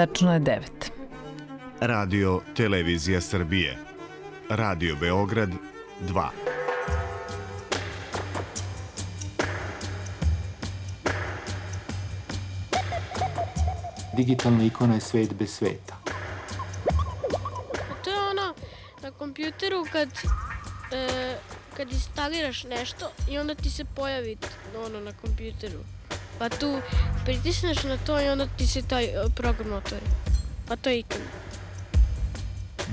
Tačno je 9. Radio Televizija Srbije. Radio Beograd 2. Digitalna ikona je svet bez sveta. To je ono na kompjuteru kad, e, kad instaliraš nešto i onda ti se pojavi ono na kompjuteru. Pa tu pritisneš na to i onda ti se taj e, program otvori. Pa to je ikona.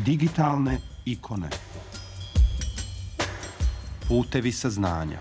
Digitalne ikone. Putevi saznanja.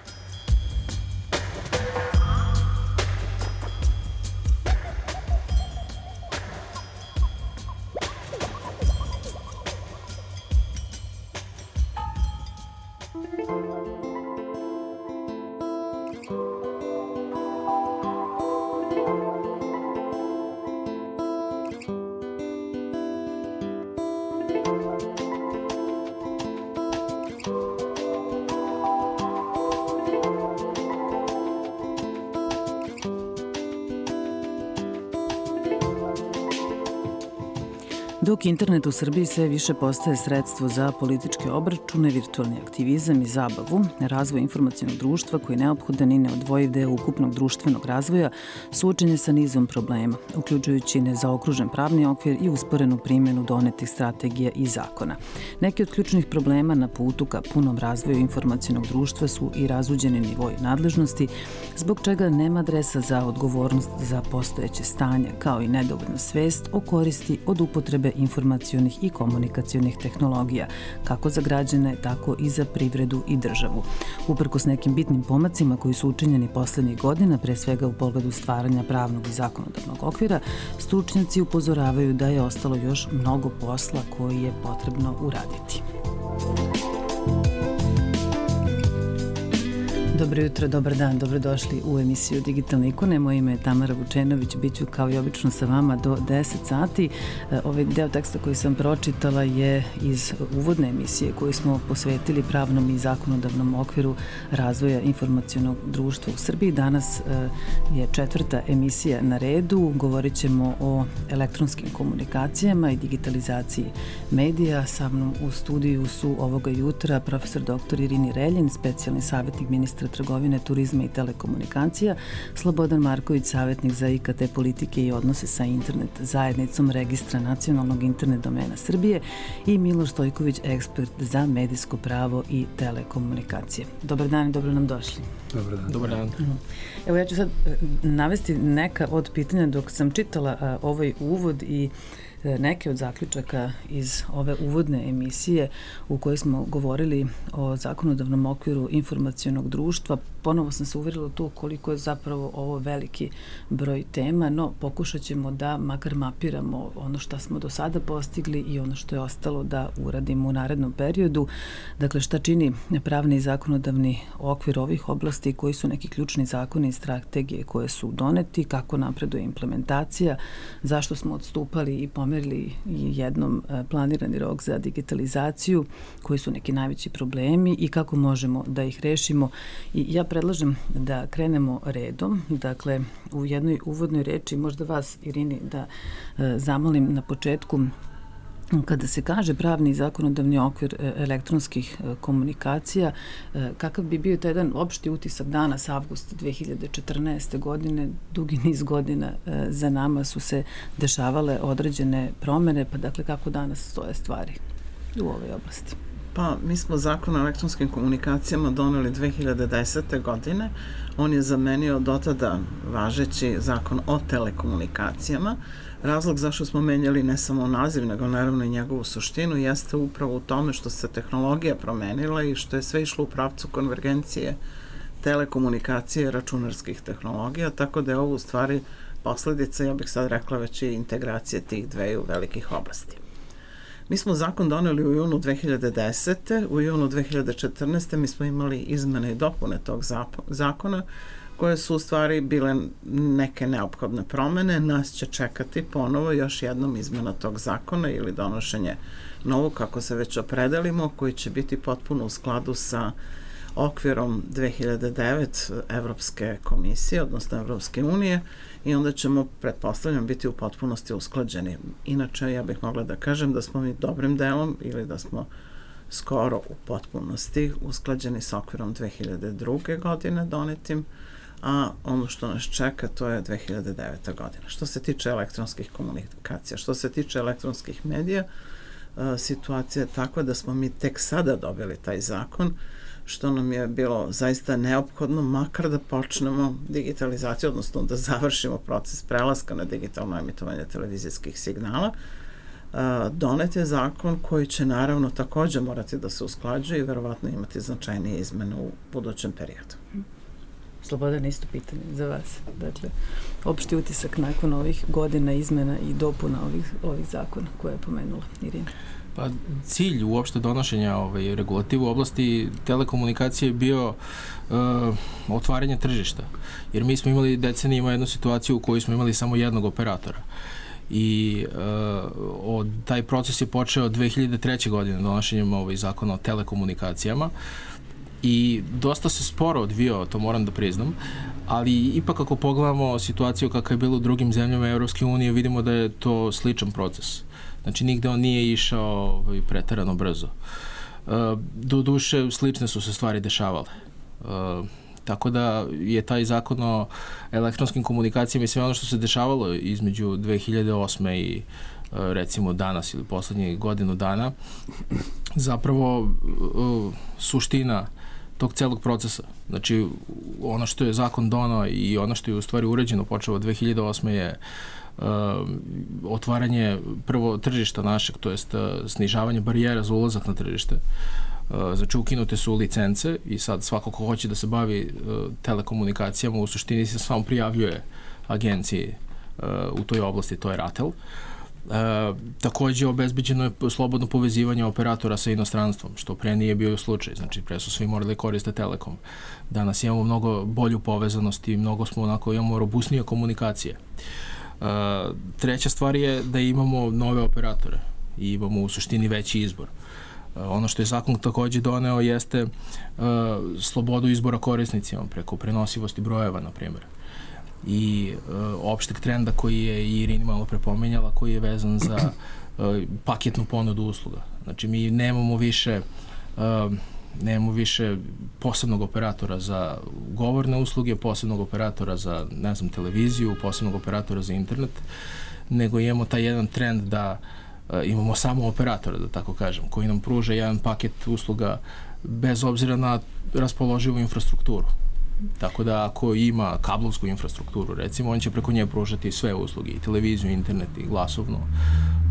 Internet u Srbiji sve više postaje sredstvo za političke obračune, virtualni aktivizam i zabavu, razvoj informacijenog društva koji je neophodan i neodvojiv deo ukupnog društvenog razvoja, suočenje sa nizom problema, uključujući nezaokružen pravni okvir i usporenu primjenu donetih strategija i zakona. Neki od ključnih problema na putu ka punom razvoju informacijenog društva su i razuđeni nivoj nadležnosti, zbog čega nema adresa za odgovornost za postojeće stanje, kao i nedovoljna svest o koristi od upotrebe informacionih i komunikacionih tehnologija, kako za građane, tako i za privredu i državu. Uprkos nekim bitnim pomacima koji su učinjeni poslednjih godina, pre svega u pogledu stvaranja pravnog i zakonodavnog okvira, stručnjaci upozoravaju da je ostalo još mnogo posla koji je potrebno uraditi. Dobro jutro, dobar dan, dobrodošli u emisiju Digitalne ikone. Moje ime je Tamara Vučenović, bit ću kao i obično sa vama do 10 sati. E, ovaj deo teksta koji sam pročitala je iz uvodne emisije koju smo posvetili pravnom i zakonodavnom okviru razvoja informacijonog društva u Srbiji. Danas e, je četvrta emisija na redu. Govorit ćemo o elektronskim komunikacijama i digitalizaciji medija. Sa mnom u studiju su ovoga jutra profesor dr. Irini Reljin, specijalni savjetnik ministra ministra trgovine, turizma i telekomunikacija, Slobodan Marković, savjetnik za IKT politike i odnose sa internet zajednicom registra nacionalnog internet domena Srbije i Miloš Stojković, ekspert za medijsko pravo i telekomunikacije. Dobar dan i dobro nam došli. Dobar dan. Dobar dan. Mhm. Evo ja ću sad e, navesti neka od pitanja dok sam čitala ovaj uvod i E, neke od zaključaka iz ove uvodne emisije u kojoj smo govorili o zakonodavnom okviru informacijonog društva. Ponovo sam se uverila to koliko je zapravo ovo veliki broj tema, no pokušat ćemo da makar mapiramo ono što smo do sada postigli i ono što je ostalo da uradimo u narednom periodu. Dakle, šta čini pravni i zakonodavni okvir ovih oblasti, koji su neki ključni zakoni i strategije koje su doneti, kako napreduje implementacija, zašto smo odstupali i pomerili pomerili jednom e, planirani rok za digitalizaciju, koji su neki najveći problemi i kako možemo da ih rešimo. I ja predlažem da krenemo redom, dakle u jednoj uvodnoj reči, možda vas Irini da e, zamolim na početku Kada se kaže pravni i zakonodavni okvir e, elektronskih e, komunikacija, e, kakav bi bio taj jedan opšti utisak danas, avgust 2014. godine, dugi niz godina za nama su se dešavale određene promene, pa dakle kako danas stoje stvari u ovoj oblasti? Pa, mi smo zakon o elektronskim komunikacijama doneli 2010. godine. On je zamenio dotada važeći zakon o telekomunikacijama, Razlog zašto smo menjali ne samo naziv, nego naravno i njegovu suštinu, jeste upravo u tome što se tehnologija promenila i što je sve išlo u pravcu konvergencije telekomunikacije računarskih tehnologija, tako da je ovo u stvari posledica, ja bih sad rekla već i integracije tih dveju velikih oblasti. Mi smo zakon doneli u junu 2010. U junu 2014. mi smo imali izmene i dopune tog zakona koje su u stvari bile neke neophodne promene. Nas će čekati ponovo još jednom izmena tog zakona ili donošenje novog, kako se već opredelimo, koji će biti potpuno u skladu sa okvirom 2009 Evropske komisije, odnosno Evropske unije i onda ćemo, pretpostavljam, biti u potpunosti usklađeni. Inače, ja bih mogla da kažem da smo mi dobrim delom ili da smo skoro u potpunosti usklađeni sa okvirom 2002. godine donetim, a ono što nas čeka to je 2009. godina. Što se tiče elektronskih komunikacija, što se tiče elektronskih medija, e, situacija je takva da smo mi tek sada dobili taj zakon, što nam je bilo zaista neophodno, makar da počnemo digitalizaciju, odnosno da završimo proces prelaska na digitalno emitovanje televizijskih signala, donet je zakon koji će naravno takođe morati da se usklađuje i verovatno imati značajnije izmene u budućem periodu. Slobodan, isto pitanje za vas. Dakle, opšti utisak nakon ovih godina izmena i dopuna ovih, ovih zakona koje je pomenula Irina. Pa cilj uopšte donošenja ovaj, regulative u oblasti telekomunikacije je bio uh, otvaranje tržišta. Jer mi smo imali decenijima jednu situaciju u kojoj smo imali samo jednog operatora. I uh, od, taj proces je počeo 2003. godine donošenjem ovaj zakona o telekomunikacijama i dosta se sporo odvio, to moram da priznam, ali ipak ako pogledamo situaciju kakva je bila u drugim zemljama Evropske unije, vidimo da je to sličan proces. Znači, nigde on nije išao ovaj, pretarano brzo. Uh, do duše, slične su se stvari dešavale. Uh, tako da je taj zakon o elektronskim komunikacijama i sve ono što se dešavalo između 2008. i uh, recimo danas ili poslednjih godinu dana zapravo uh, suština tog celog procesa. Znači, ono što je zakon donao i ono što je u stvari uređeno počeo od 2008. je uh, otvaranje prvo tržišta našeg, to jest uh, snižavanje barijera za ulazak na tržište. Znači, ukinute su licence i sad svako ko hoće da se bavi uh, telekomunikacijama u suštini se samo prijavljuje agenciji u toj oblasti, to je RATEL. E, takođe obezbeđeno je slobodno povezivanje operatora sa inostranstvom, što pre nije bio slučaj, znači pre su svi morali koriste Telekom. Danas imamo mnogo bolju povezanost i mnogo smo onako imamo robustnije komunikacije. E, treća stvar je da imamo nove operatore i imamo u suštini veći izbor. E, ono što je zakon takođe doneo jeste slobodu izbora korisnicima preko prenosivosti brojeva, na primjer i uh, opšteg trenda koji je i Irini malo prepomenjala, koji je vezan za uh, paketnu ponudu usluga. Znači, mi nemamo više uh, nemamo više posebnog operatora za govorne usluge, posebnog operatora za, ne znam, televiziju, posebnog operatora za internet, nego imamo taj jedan trend da uh, imamo samo operatora, da tako kažem, koji nam pruža jedan paket usluga bez obzira na raspoloživu infrastrukturu. Tako da ako ima kablovsku infrastrukturu, recimo, on će preko nje pružati sve usluge, i televiziju, internet, i glasovno.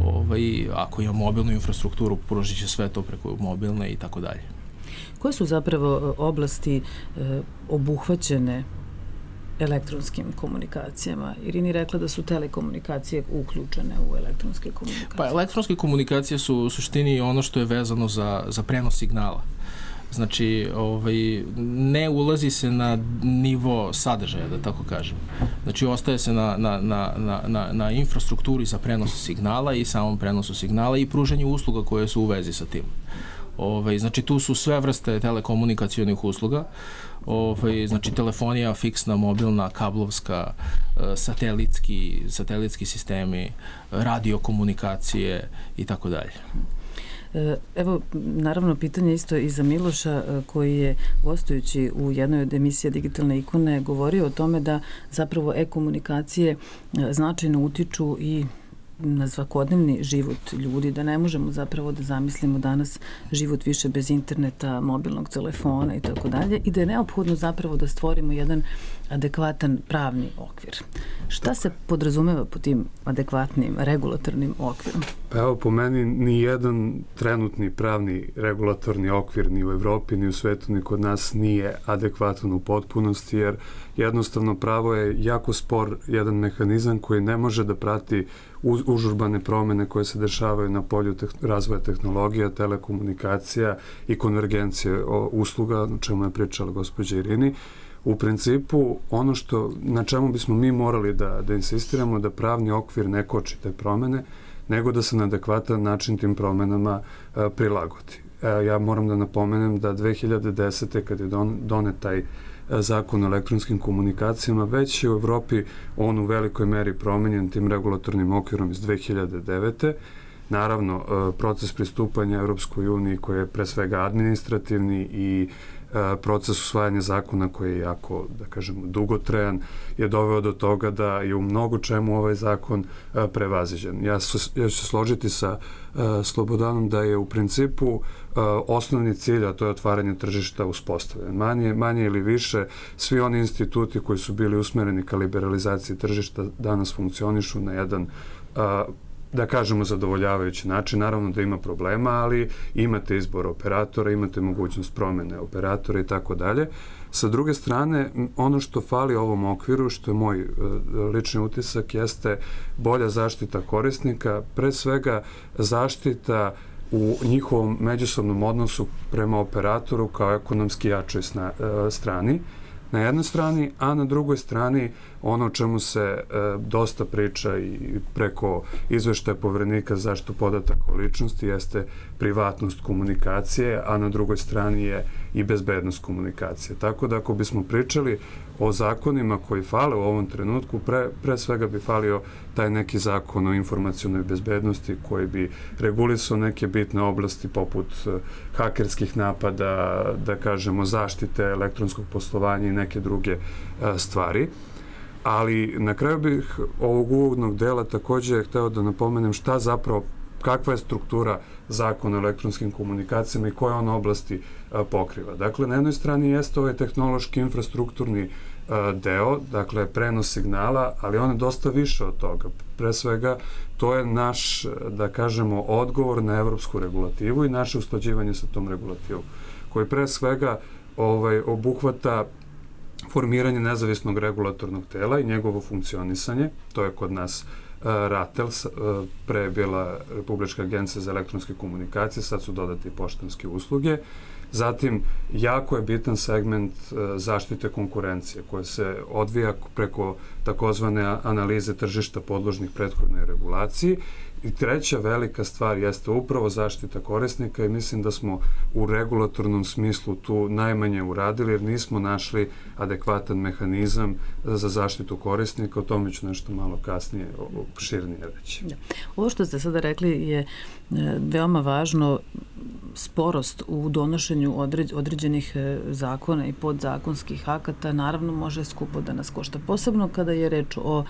Ovaj, ako ima mobilnu infrastrukturu, pružit će sve to preko mobilne i tako dalje. Koje su zapravo e, oblasti e, obuhvaćene elektronskim komunikacijama. Irini rekla da su telekomunikacije uključene u elektronske komunikacije. Pa elektronske komunikacije su u suštini ono što je vezano za, za prenos signala. Znači, ovaj, ne ulazi se na nivo sadržaja, da tako kažem. Znači, ostaje se na, na, na, na, na, infrastrukturi za prenos signala i samom prenosu signala i pružanju usluga koje su u vezi sa tim. Ovaj, znači, tu su sve vrste telekomunikacijonih usluga, ovaj, znači telefonija, fiksna, mobilna, kablovska, eh, satelitski, satelitski sistemi, radiokomunikacije i tako dalje. E, evo, naravno, pitanje isto i za Miloša, e, koji je gostujući u jednoj od emisija Digitalne ikone govorio o tome da zapravo e-komunikacije e, značajno utiču i na svakodnevni život ljudi, da ne možemo zapravo da zamislimo danas život više bez interneta, mobilnog telefona i tako dalje i da je neophodno zapravo da stvorimo jedan adekvatan pravni okvir. Šta se podrazumeva po tim adekvatnim regulatornim okvirom? Pa evo, po meni ni jedan trenutni pravni regulatorni okvir ni u Evropi, ni u svetu, ni kod nas nije adekvatan u potpunosti, jer jednostavno pravo je jako spor jedan mehanizam koji ne može da prati užurbane promene koje se dešavaju na polju te razvoja tehnologija, telekomunikacija i konvergencije usluga, o čemu je pričala gospođa Irini, u principu ono što na čemu bismo mi morali da da insistiramo da pravni okvir ne koči te promene nego da se na adekvatan način tim promenama a, prilagodi. E, ja moram da napomenem da 2010. kad je don, donet taj e, zakon o elektronskim komunikacijama, već je u Evropi on u velikoj meri promenjen tim regulatornim okvirom iz 2009. Naravno, e, proces pristupanja Evropskoj uniji koji je pre svega administrativni i E, proces usvajanja zakona koji je jako, da kažemo, dugotrajan, je doveo do toga da je u mnogo čemu ovaj zakon e, prevaziđen. Ja, su, ja ću se složiti sa e, Slobodanom da je u principu osnovni cilj, a to je otvaranje tržišta uspostavljen. Manje, manje ili više, svi oni instituti koji su bili usmereni ka liberalizaciji tržišta danas funkcionišu na jedan da kažemo zadovoljavajući način. Naravno da ima problema, ali imate izbor operatora, imate mogućnost promene operatora i tako dalje. Sa druge strane, ono što fali ovom okviru, što je moj e, lični utisak, jeste bolja zaštita korisnika, pre svega zaštita u njihovom međusobnom odnosu prema operatoru kao ekonomski jačoj e, strani na jednoj strani, a na drugoj strani ono čemu se e, dosta priča i preko izveštaja povrednika zašto podataka o ličnosti jeste privatnost komunikacije, a na drugoj strani je i bezbednost komunikacije. Tako da ako bismo pričali o zakonima koji fale u ovom trenutku, pre, pre svega bi falio taj neki zakon o informacionoj bezbednosti koji bi regulisao neke bitne oblasti poput e, hakerskih napada, da kažemo zaštite elektronskog poslovanja i neke druge e, stvari. Ali na kraju bih ovog uvodnog dela takođe hteo da napomenem šta zapravo kakva je struktura zakona o elektronskim komunikacijama i koje on oblasti a, pokriva. Dakle, na jednoj strani jeste ovaj tehnološki infrastrukturni a, deo, dakle, prenos signala, ali on je dosta više od toga. Pre svega, to je naš, da kažemo, odgovor na evropsku regulativu i naše usklađivanje sa tom regulativom, koji pre svega ovaj, obuhvata formiranje nezavisnog regulatornog tela i njegovo funkcionisanje, to je kod nas uh, RATEL, pre je bila Republička agencija za elektronske komunikacije, sad su dodati poštanske usluge. Zatim, jako je bitan segment zaštite konkurencije koja se odvija preko takozvane analize tržišta podložnih prethodnoj regulaciji I treća velika stvar jeste upravo zaštita korisnika i mislim da smo u regulatornom smislu tu najmanje uradili jer nismo našli adekvatan mehanizam za zaštitu korisnika, o tome ću nešto malo kasnije širnije reći. Da. Ovo što ste sada rekli je e, veoma važno sporost u donošenju određenih e, zakona i podzakonskih akata naravno može skupo da nas košta. Posebno kada je reč o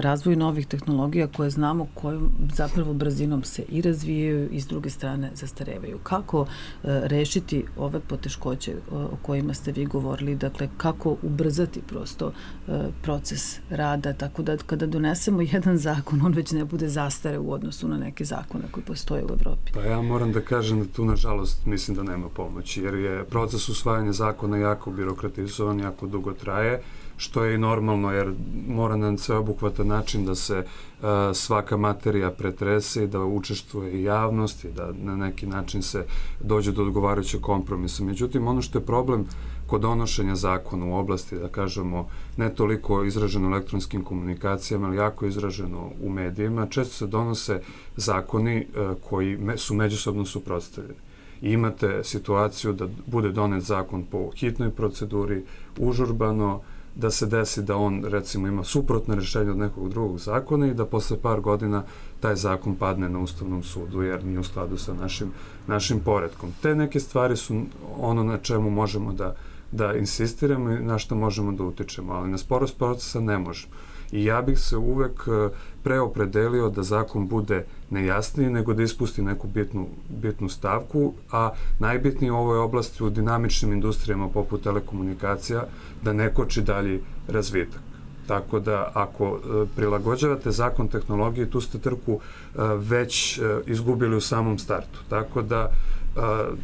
razvoju novih tehnologija koje znamo kojom zapravo brzinom se i razvijaju i s druge strane zastarevaju. Kako e, rešiti ove poteškoće o kojima ste vi govorili, dakle kako ubrzati prosto e, proces rada, tako da kada donesemo jedan zakon, on već ne bude zastare u odnosu na neke zakone koji postoje u Evropi. Pa ja moram da kažem da tu nažalost mislim da nema pomoći, jer je proces usvajanja zakona jako birokratizovan, jako dugo traje, što je i normalno jer mora na sveobuhvatan način da se uh, svaka materija pretrese i da učestvuje i javnost i da na neki način se dođe do odgovarajućeg kompromisa. Međutim, ono što je problem kod donošenja zakona u oblasti, da kažemo, ne toliko izraženo elektronskim komunikacijama, ali jako izraženo u medijima, često se donose zakoni uh, koji me, su međusobno suprotstavljeni. I imate situaciju da bude donet zakon po hitnoj proceduri, užurbano, da se desi da on recimo ima suprotno rešenje od nekog drugog zakona i da posle par godina taj zakon padne na Ustavnom sudu jer nije u skladu sa našim, našim poredkom. Te neke stvari su ono na čemu možemo da, da insistiramo i na što možemo da utičemo, ali na sporost procesa ne možemo. I ja bih se uvek e, preopredelio da zakon bude nejasniji nego da ispusti neku bitnu, bitnu stavku, a najbitnije u ovoj oblasti u dinamičnim industrijama poput telekomunikacija da ne koči dalji razvitak. Tako da ako e, prilagođavate zakon tehnologije, tu ste trku e, već izgubili u samom startu. Tako da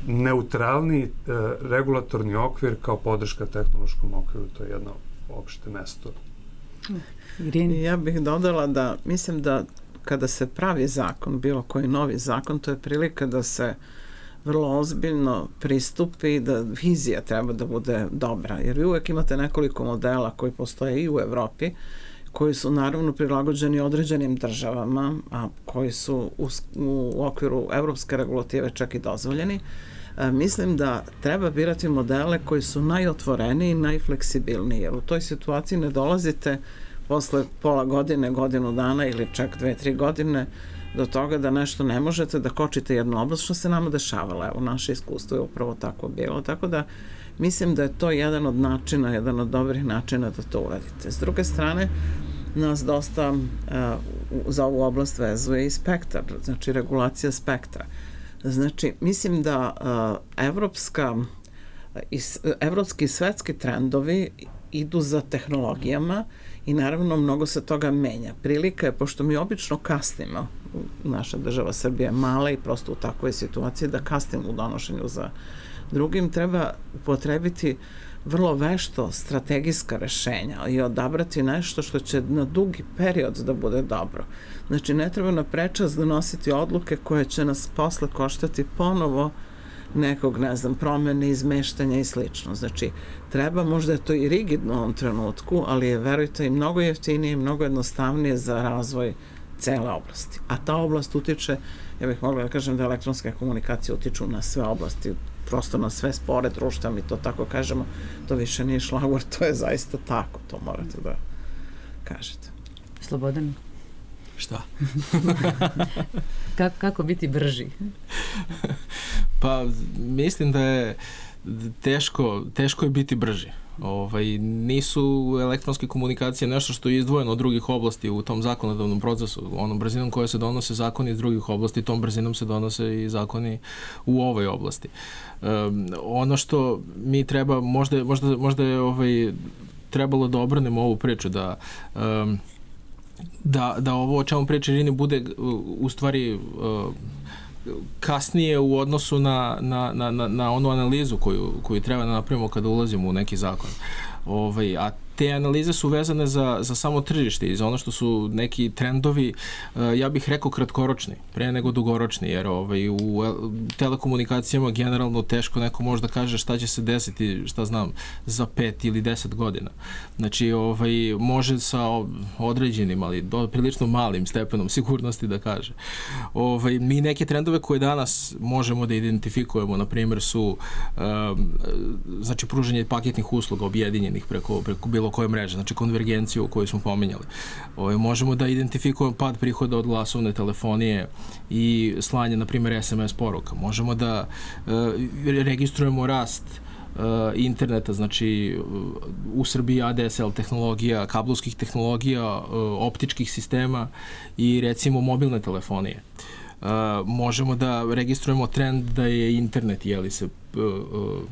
neutralni regulatorni okvir kao podrška tehnološkom okviru, to je jedno opšte mesto Irini. Ja bih dodala da mislim da kada se pravi zakon, bilo koji novi zakon, to je prilika da se vrlo ozbiljno pristupi da vizija treba da bude dobra, jer vi uvek imate nekoliko modela koji postoje i u Evropi, koji su naravno prilagođeni određenim državama, a koji su u, u okviru evropske regulative čak i dozvoljeni, e, mislim da treba birati modele koji su najotvoreniji i najfleksibilniji, jer u toj situaciji ne dolazite posle pola godine, godinu dana ili čak dve, tri godine do toga da nešto ne možete, da kočite jednu oblast, što se nama dešavalo. Evo, naše iskustvo je upravo tako bilo. Tako da, mislim da je to jedan od načina, jedan od dobrih načina da to uradite. S druge strane, nas dosta uh, za ovu oblast vezuje i spektar, znači regulacija spektra. Znači, mislim da uh, evropska i evropski i svetski trendovi idu za tehnologijama i naravno mnogo se toga menja. Prilika je, pošto mi obično kasnimo, naša država Srbija je mala i prosto u takvoj situaciji da kasnimo u donošenju za drugim, treba upotrebiti vrlo vešto strategijska rešenja i odabrati nešto što će na dugi period da bude dobro. Znači, ne treba na prečas donositi odluke koje će nas posle koštati ponovo nekog, ne znam, promene, izmeštanja i slično. Znači, treba, možda to i rigidno u ovom trenutku, ali je, verujte, i mnogo jeftinije i mnogo jednostavnije za razvoj cele oblasti. A ta oblast utiče, ja bih mogla da kažem da elektronske komunikacije utiču na sve oblasti, prosto na sve spore društva, mi to tako kažemo, to više nije šlagor, to je zaista tako, to morate da kažete. Slobodan? Šta? kako, kako biti brži? pa mislim da je teško, teško je biti brži. Ovaj, nisu elektronske komunikacije nešto što je izdvojeno od drugih oblasti u tom zakonodavnom procesu. Onom brzinom koje se donose zakoni iz drugih oblasti, tom brzinom se donose i zakoni u ovoj oblasti. Um, ono što mi treba, možda, možda, možda je ovaj, trebalo da obranemo ovu priču, da um, da, da ovo o čemu priča Irini bude u stvari uh, kasnije u odnosu na, na, na, na onu analizu koju, koju treba da napravimo kada ulazimo u neki zakon. Ovaj, a te analize su vezane za, za samo tržište i za ono što su neki trendovi, eh, ja bih rekao kratkoročni, pre nego dugoročni, jer ovaj, u telekomunikacijama generalno teško neko može da kaže šta će se desiti, šta znam, za pet ili deset godina. Znači, ovaj, može sa određenim, ali do, prilično malim stepenom sigurnosti da kaže. Ovaj, mi neke trendove koje danas možemo da identifikujemo, na primjer, su um, znači, pruženje paketnih usluga objedinjenih preko, preko bilo koje mreže, znači konvergenciju koju smo pominjali. Ovo, ovaj, možemo da identifikujemo pad prihoda od glasovne telefonije i slanje, na primjer, SMS poruka. Možemo da e, registrujemo rast uh, interneta, znači u Srbiji ADSL tehnologija, kablovskih tehnologija, uh, optičkih sistema i recimo mobilne telefonije. Uh, možemo da registrujemo trend da je internet, jeli se, uh,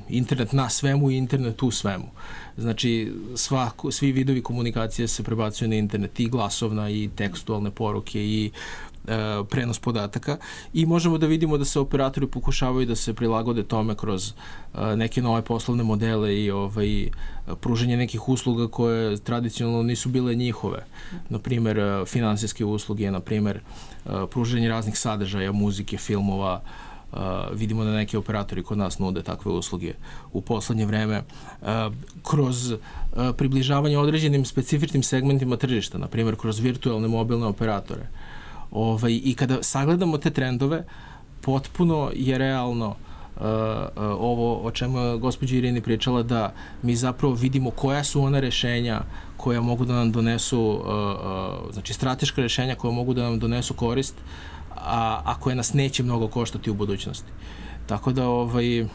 internet na svemu i internet u svemu. Znači, svako, svi vidovi komunikacije se prebacuju na internet, i glasovna, i tekstualne poruke, i e, prenos podataka i možemo da vidimo da se operatori pokušavaju da se prilagode tome kroz e, neke nove poslovne modele i ovaj, pruženje nekih usluga koje tradicionalno nisu bile njihove. Na primer, e, finansijske usluge, na primer, e, pruženje raznih sadržaja, muzike, filmova, Uh, vidimo da neki operatori kod nas nude takve usluge u poslednje vreme uh, kroz uh, približavanje određenim specifičnim segmentima tržišta, na primjer kroz virtualne mobilne operatore. Ovaj, I kada sagledamo te trendove, potpuno je realno uh, ovo o čemu je gospođa Irini pričala da mi zapravo vidimo koja su ona rešenja koja mogu da nam donesu uh, uh, znači strateška rešenja koja mogu da nam donesu korist a, a koje nas neće mnogo koštati u budućnosti. Tako da ovaj,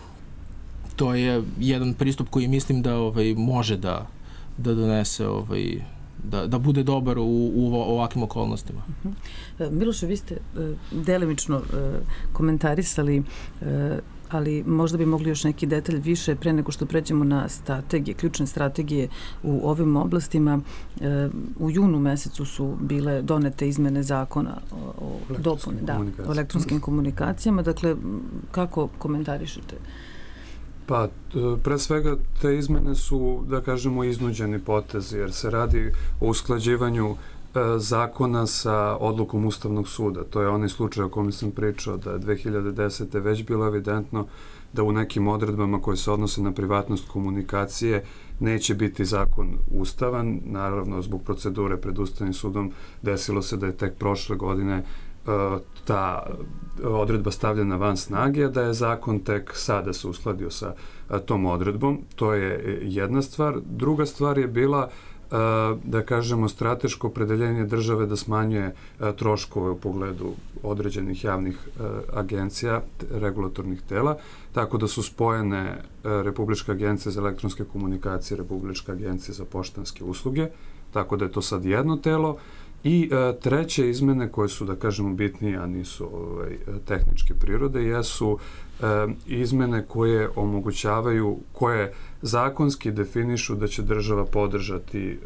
to je jedan pristup koji mislim da ovaj, može da, da donese ovaj, da, da bude dobar u, u ovakvim okolnostima. Uh mhm. -huh. Miloše, vi ste uh, delimično uh, komentarisali uh, ali možda bi mogli još neki detalj više pre nego što pređemo na strategije, ključne strategije u ovim oblastima. E, u junu mesecu su bile donete izmene zakona o, o dopune, da, o elektronskim komunikacijama. Dakle, kako komentarišete? Pa, pre svega te izmene su, da kažemo, iznuđeni potez, jer se radi o usklađivanju E, zakona sa odlukom Ustavnog suda. To je onaj slučaj o kome sam pričao da je 2010. već bilo evidentno da u nekim odredbama koje se odnose na privatnost komunikacije neće biti zakon ustavan, naravno zbog procedure pred Ustavnim sudom desilo se da je tek prošle godine e, ta odredba stavljena van snage, a da je zakon tek sada se uskladio sa tom odredbom. To je jedna stvar. Druga stvar je bila da kažemo strateško predeljenje države da smanjuje troškove u pogledu određenih javnih agencija, regulatornih tela, tako da su spojene Republička agencija za elektronske komunikacije, Republička agencija za poštanske usluge, tako da je to sad jedno telo, I e, treće izmene koje su, da kažemo, bitnije, a nisu ovaj, tehničke prirode, jesu e, izmene koje omogućavaju, koje zakonski definišu da će država podržati, e,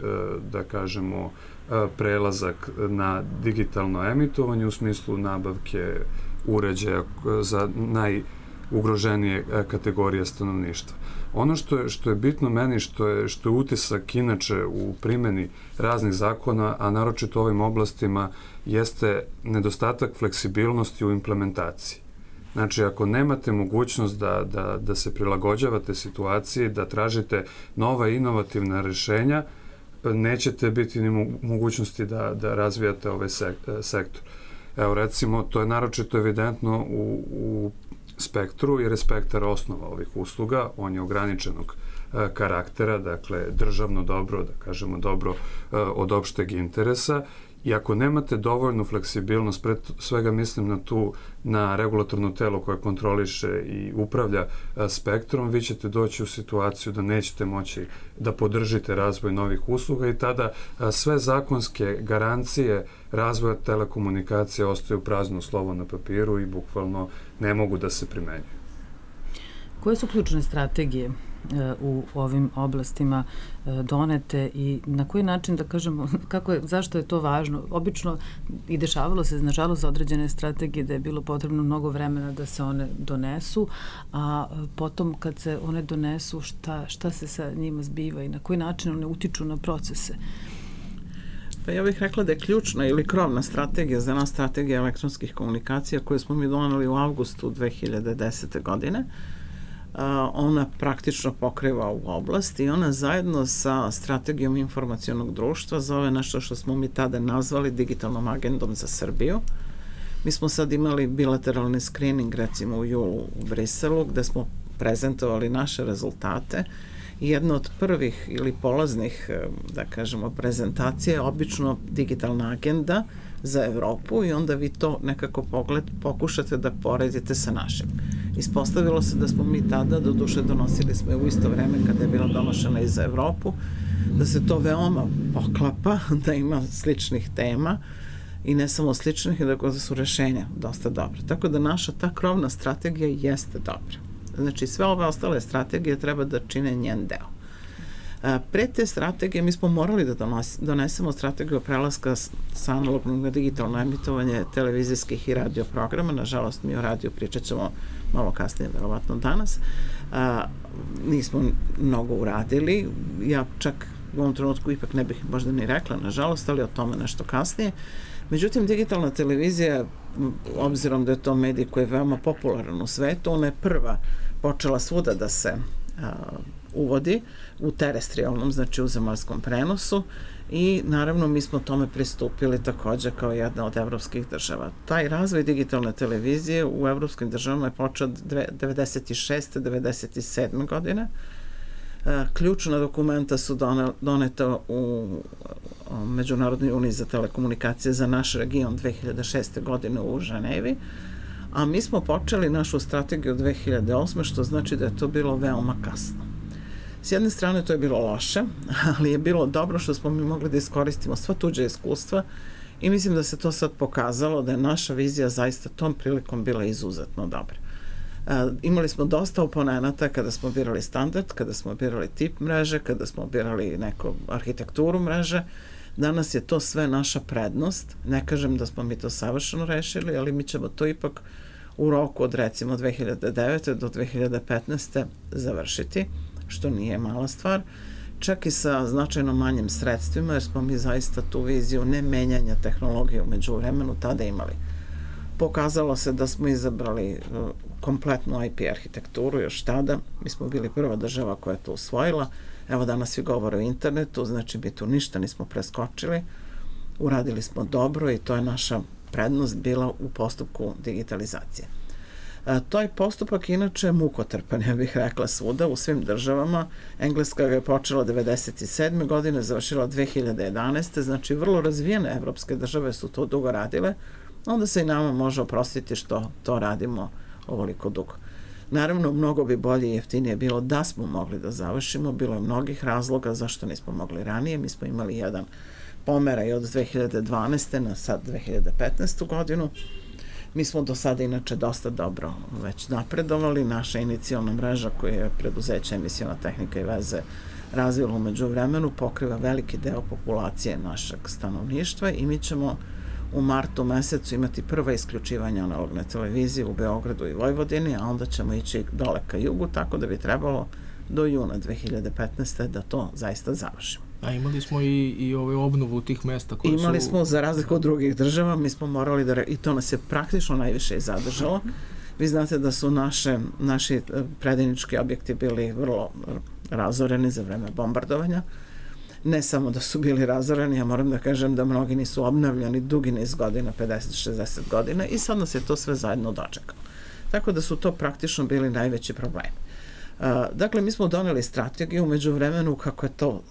da kažemo, e, prelazak na digitalno emitovanje u smislu nabavke uređaja za najugroženije e, kategorije stanovništva. Ono što je, što je bitno meni, što je, što je utisak inače u primjeni raznih zakona, a naročito ovim oblastima, jeste nedostatak fleksibilnosti u implementaciji. Znači, ako nemate mogućnost da, da, da se prilagođavate situaciji, da tražite nova inovativna rešenja, nećete biti ni mogućnosti da, da razvijate ovaj sektor. Evo, recimo, to je naročito evidentno u, u spektru, jer je spektar osnova ovih usluga, on je ograničenog e, karaktera, dakle državno dobro, da kažemo dobro e, od opšteg interesa I ako nemate dovoljnu fleksibilnost, pred svega mislim na tu, na regulatorno telo koje kontroliše i upravlja a, spektrom, vi ćete doći u situaciju da nećete moći da podržite razvoj novih usluga i tada a, sve zakonske garancije razvoja telekomunikacije ostaju prazno slovo na papiru i bukvalno ne mogu da se primenjuju. Koje su ključne strategije u ovim oblastima e, donete i na koji način da kažemo kako je, zašto je to važno obično i dešavalo se nažalost određene strategije da je bilo potrebno mnogo vremena da se one donesu a potom kad se one donesu šta, šta se sa njima zbiva i na koji način one utiču na procese Pa ja bih rekla da je ključna ili krovna strategija za nas strategija elektronskih komunikacija koju smo mi donali u avgustu 2010. godine. Ona praktično pokriva ovu oblast i ona zajedno sa strategijom informacijonog društva zove nešto što smo mi tada nazvali digitalnom agendom za Srbiju. Mi smo sad imali bilateralni screening recimo u julu u Briselu gde smo prezentovali naše rezultate i jedna od prvih ili polaznih, e, da kažemo, prezentacija je obično digitalna agenda za Evropu i onda vi to nekako pogled pokušate da poredite sa našim. Ispostavilo se da smo mi tada, do duše donosili smo je u isto vreme kada je bila donošena i za Evropu, da se to veoma poklapa, da ima sličnih tema i ne samo sličnih, da su rešenja dosta dobre. Tako da naša ta krovna strategija jeste dobra. Znači sve ove ostale strategije treba da čine njen deo. Pre te strategije mi smo morali da donesemo strategiju prelaska sa analognog na digitalno emitovanje televizijskih i radio programa. Nažalost, mi o radiju pričat ćemo malo kasnije, verovatno danas. A, nismo mnogo uradili. Ja čak u ovom trenutku ipak ne bih možda ni rekla, nažalost, ali o tome nešto kasnije. Međutim, digitalna televizija, obzirom da je to medij koji je veoma popularan u svetu, ona je prva počela svuda da se a, uvodi u terestrijalnom, znači u zemaljskom prenosu i naravno mi smo tome pristupili takođe kao jedna od evropskih država. Taj razvoj digitalne televizije u evropskim državama je počeo 96. 97. godine. E, ključna dokumenta su doneta u Međunarodnoj uniji za telekomunikacije za naš region 2006. godine u Ženevi, a mi smo počeli našu strategiju 2008. što znači da je to bilo veoma kasno. S jedne strane to je bilo loše, ali je bilo dobro što smo mi mogli da iskoristimo sva tuđa iskustva i mislim da se to sad pokazalo da je naša vizija zaista tom prilikom bila izuzetno dobra. E, imali smo dosta oponenata kada smo birali standard, kada smo birali tip mreže, kada smo birali neku arhitekturu mreže. Danas je to sve naša prednost. Ne kažem da smo mi to savršeno rešili, ali mi ćemo to ipak u roku od recimo 2009. do 2015. završiti što nije mala stvar, čak i sa značajno manjim sredstvima, jer smo mi zaista tu viziju ne menjanja tehnologije umeđu vremenu tada imali. Pokazalo se da smo izabrali uh, kompletnu IP arhitekturu još tada. Mi smo bili prva država koja je to usvojila. Evo danas svi govore o internetu, znači mi tu ništa nismo preskočili. Uradili smo dobro i to je naša prednost bila u postupku digitalizacije. E, taj postupak inače mukotrpan, ja bih rekla svuda, u svim državama. Engleska ga je počela 97. godine, završila 2011. Znači, vrlo razvijene evropske države su to dugo radile. Onda se i nama može oprostiti što to radimo ovoliko dugo. Naravno, mnogo bi bolje i jeftinije bilo da smo mogli da završimo. Bilo je mnogih razloga zašto nismo mogli ranije. Mi smo imali jedan pomeraj od 2012. na sad 2015. godinu Mi smo do sada inače dosta dobro već napredovali. Naša inicijalna mreža koja je preduzeća emisijona tehnika i veze razvila umeđu vremenu pokriva veliki deo populacije našeg stanovništva i mi ćemo u martu mesecu imati prva isključivanja analogne televizije u Beogradu i Vojvodini, a onda ćemo ići dole ka jugu, tako da bi trebalo do juna 2015. da to zaista završimo. A imali smo i, i ove obnovu tih mesta koje Imali su... smo, za razliku od drugih država, mi smo morali da, i to nas je praktično najviše zadržalo. Vi znate da su naše, naši e, predinički objekti bili vrlo razoreni za vreme bombardovanja. Ne samo da su bili razoreni, ja moram da kažem da mnogi nisu obnavljani dugi niz godina, 50-60 godina i sad nas je to sve zajedno dočekalo. Tako da su to praktično bili najveći problemi. Uh, dakle, mi smo doneli strategiju umeđu vremenu kako je to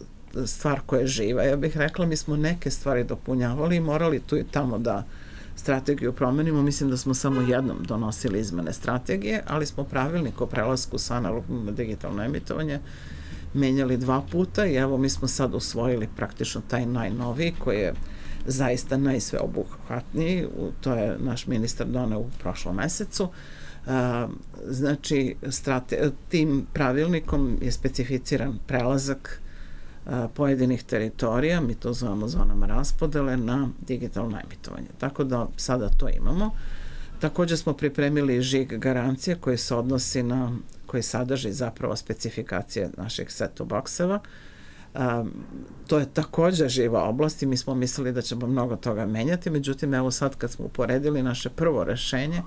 stvar koja je živa. Ja bih rekla, mi smo neke stvari dopunjavali i morali tu i tamo da strategiju promenimo. Mislim da smo samo jednom donosili izmene strategije, ali smo pravilnik o prelasku sa analognog na digitalno emitovanje menjali dva puta i evo mi smo sad usvojili praktično taj najnoviji koji je zaista najsveobuhvatniji, to je naš ministar doneo u prošlom mesecu. znači, strate, tim pravilnikom je specificiran prelazak pojedinih teritorija, mi to zovemo zonama raspodele, na digitalno emitovanje. Tako da sada to imamo. Takođe smo pripremili žig garancije koje se odnosi na, koje sadrži zapravo specifikacije naših set-top bokseva. Um, to je takođe živa oblast i mi smo mislili da ćemo mnogo toga menjati, međutim evo sad kad smo uporedili naše prvo rešenje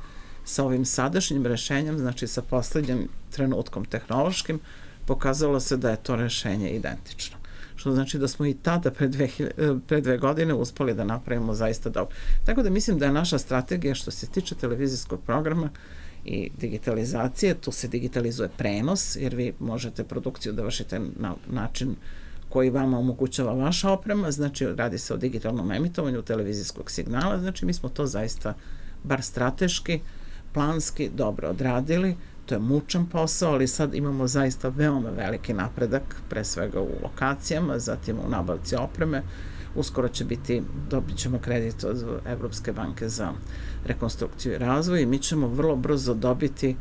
sa ovim sadašnjim rešenjem, znači sa poslednjim trenutkom tehnološkim, pokazalo se da je to rešenje identično što znači da smo i tada pre dve, pre dve godine uspali da napravimo zaista dobro. Tako da mislim da je naša strategija što se tiče televizijskog programa i digitalizacije, tu se digitalizuje prenos, jer vi možete produkciju da vršite na način koji vama omogućava vaša oprema, znači radi se o digitalnom emitovanju televizijskog signala, znači mi smo to zaista bar strateški, planski dobro odradili, To je mučan posao, ali sad imamo zaista veoma veliki napredak, pre svega u lokacijama, zatim u nabavci opreme. Uskoro će biti, dobit ćemo kredit od Evropske banke za rekonstrukciju i razvoj i mi ćemo vrlo brzo dobiti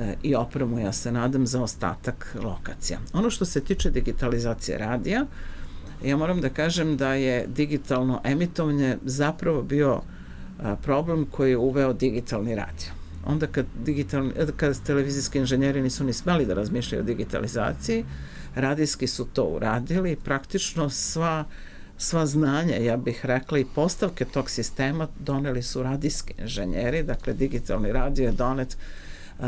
e, i opremu, ja se nadam, za ostatak lokacija. Ono što se tiče digitalizacije radija, ja moram da kažem da je digitalno emitovanje zapravo bio problem koji je uveo digitalni radio onda kad, digitalni, kad televizijski inženjeri nisu ni smeli da razmišljaju o digitalizaciji, radijski su to uradili praktično sva sva znanja, ja bih rekla, i postavke tog sistema doneli su radijski inženjeri, dakle digitalni radio je donet uh,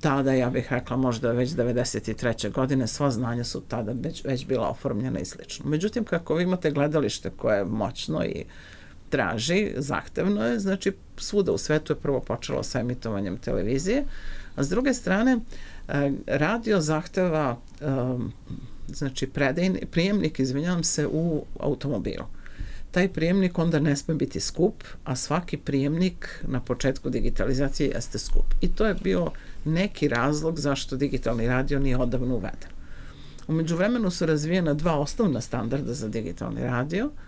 tada, ja bih rekla, možda već 93. godine, sva znanja su tada već, već bila oformljena i slično. Međutim, kako vi imate gledalište koje je moćno i uh, traži, zahtevno je, znači svuda u svetu je prvo počelo sa emitovanjem televizije, a s druge strane e, radio zahteva um, znači predajni, prijemnik, izvinjavam se, u automobilu. Taj prijemnik onda ne sme biti skup, a svaki prijemnik na početku digitalizacije jeste skup. I to je bio neki razlog zašto digitalni radio nije odavno uveden. Umeđu vremenu su razvijena dva osnovna standarda za digitalni radio –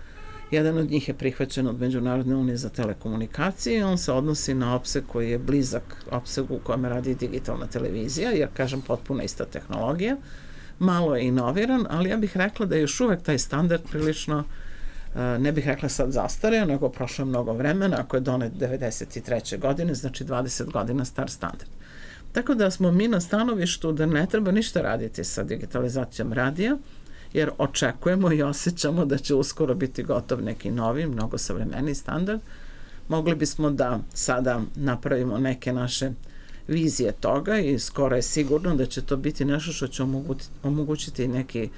Jedan od njih je prihvaćen od Međunarodne unije za telekomunikacije i on se odnosi na opseg koji je blizak opsegu u kojem radi digitalna televizija, jer kažem potpuno ista tehnologija. Malo je inoviran, ali ja bih rekla da je još uvek taj standard prilično ne bih rekla sad zastareo, nego prošlo mnogo vremena, ako je donet 93. godine, znači 20 godina star standard. Tako da smo mi na stanovištu da ne treba ništa raditi sa digitalizacijom radija, jer očekujemo i osjećamo da će uskoro biti gotov neki novi, mnogo savremeniji standard. Mogli bismo da sada napravimo neke naše vizije toga i skoro je sigurno da će to biti nešto što će omogućiti, neki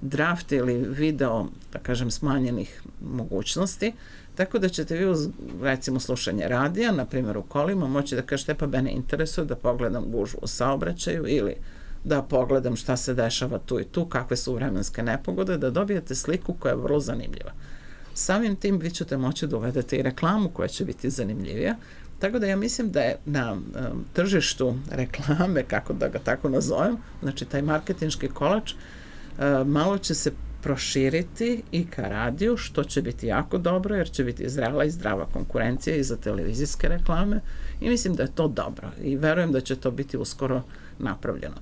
draft ili video, da kažem, smanjenih mogućnosti, tako da ćete vi uz, recimo, slušanje radija, na primjer u kolima, moći da kažete, pa mene interesuje da pogledam gužvu u saobraćaju ili da pogledam šta se dešava tu i tu, kakve su vremenske nepogode, da dobijete sliku koja je vrlo zanimljiva. Samim tim vi ćete moći da uvedete i reklamu koja će biti zanimljivija, Tako da ja mislim da je na um, tržištu reklame, kako da ga tako nazovem, znači taj marketinški kolač, uh, malo će se proširiti i ka radiju, što će biti jako dobro, jer će biti zrela i zdrava konkurencija i za televizijske reklame i mislim da je to dobro i verujem da će to biti uskoro napravljeno.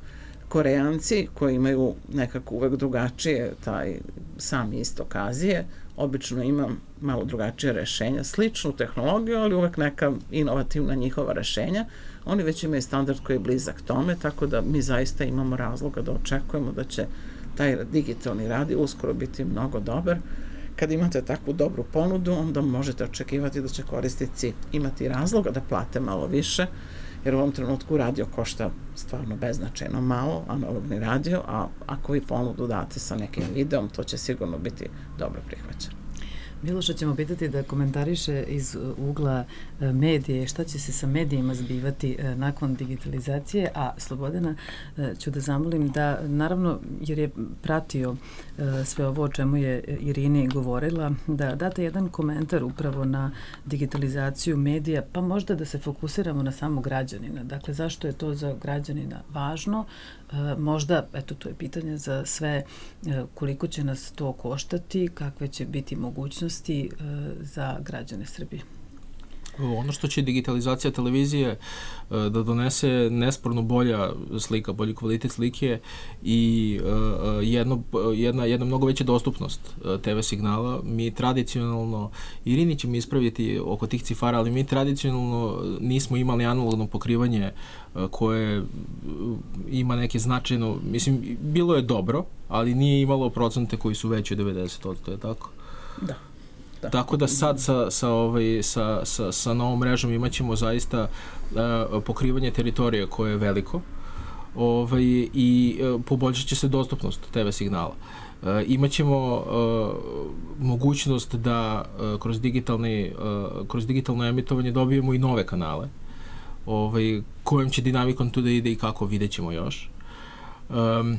Koreanci koji imaju nekako uvek drugačije taj sam istok Azije, obično ima malo drugačije rešenja, sličnu tehnologiju, ali uvek neka inovativna njihova rešenja. Oni već imaju standard koji je blizak tome, tako da mi zaista imamo razloga da očekujemo da će taj digitalni radi uskoro biti mnogo dobar. Kad imate takvu dobru ponudu, onda možete očekivati da će korisnici imati razloga da plate malo više, jer u ovom trenutku radio košta stvarno beznačajno malo, analogni radio, a ako vi ponudu date sa nekim videom, to će sigurno biti dobro prihvaćeno. Miloša ćemo pitati da komentariše iz ugla e, medije šta će se sa medijima zbivati e, nakon digitalizacije, a Slobodana e, ću da zamolim da, naravno, jer je pratio sve ovo o čemu je Irini govorila, da date jedan komentar upravo na digitalizaciju medija, pa možda da se fokusiramo na samog građanina. Dakle, zašto je to za građanina važno? Možda, eto, to je pitanje za sve koliko će nas to koštati, kakve će biti mogućnosti mogućnosti e, za građane Srbije. Ono što će digitalizacija televizije e, da donese nesporno bolja slika, bolji kvalitet slike i e, jedno, jedna, jedna mnogo veća dostupnost TV signala. Mi tradicionalno, Irini će mi ispraviti oko tih cifara, ali mi tradicionalno nismo imali analogno pokrivanje koje ima neke značajno, mislim, bilo je dobro, ali nije imalo procente koji su veći od 90%, je tako? Da. Da. Tako da sad sa, sa, ovaj, sa, sa, sa novom mrežom imaćemo zaista uh, pokrivanje teritorija koje je veliko ovaj, i uh, poboljšat će se dostupnost TV signala. Uh, imaćemo uh, mogućnost da uh, kroz, digitalni, uh, kroz digitalno emitovanje dobijemo i nove kanale ovaj, kojom će dinamikom tu da ide i kako vidjet ćemo još. Um,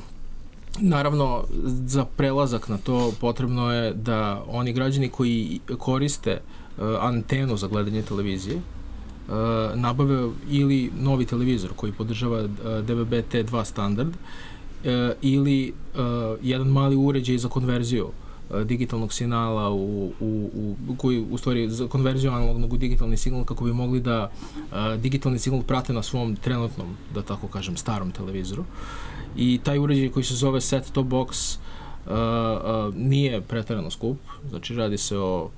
Naravno, za prelazak na to potrebno je da oni građani koji koriste uh, antenu za gledanje televizije uh, nabave ili novi televizor koji podržava uh, DVB-T2 standard ili jedan mali uređaj za konverziju digitalnog signala u, u, u, koji u stvari za konverziju analognog u digitalni signal kako bi mogli da uh, digitalni signal prate na svom trenutnom, da tako kažem, starom televizoru. Uh, i taj uređaj koji se zove set top box uh, uh, nije pretarano skup, znači radi se o,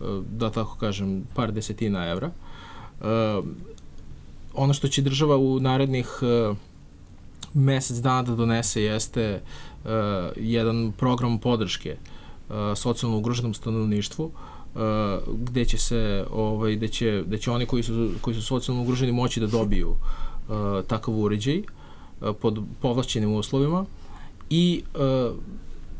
uh, da tako kažem, par desetina evra. Uh, ono što će država u narednih uh, mesec dana da donese jeste uh, jedan program podrške uh, socijalno ugroženom stanovništvu uh, gde će se ovaj gde će gde će oni koji su koji su socijalno ugroženi moći da dobiju uh, takav uređaj uh, pod povlašćenim uslovima i e,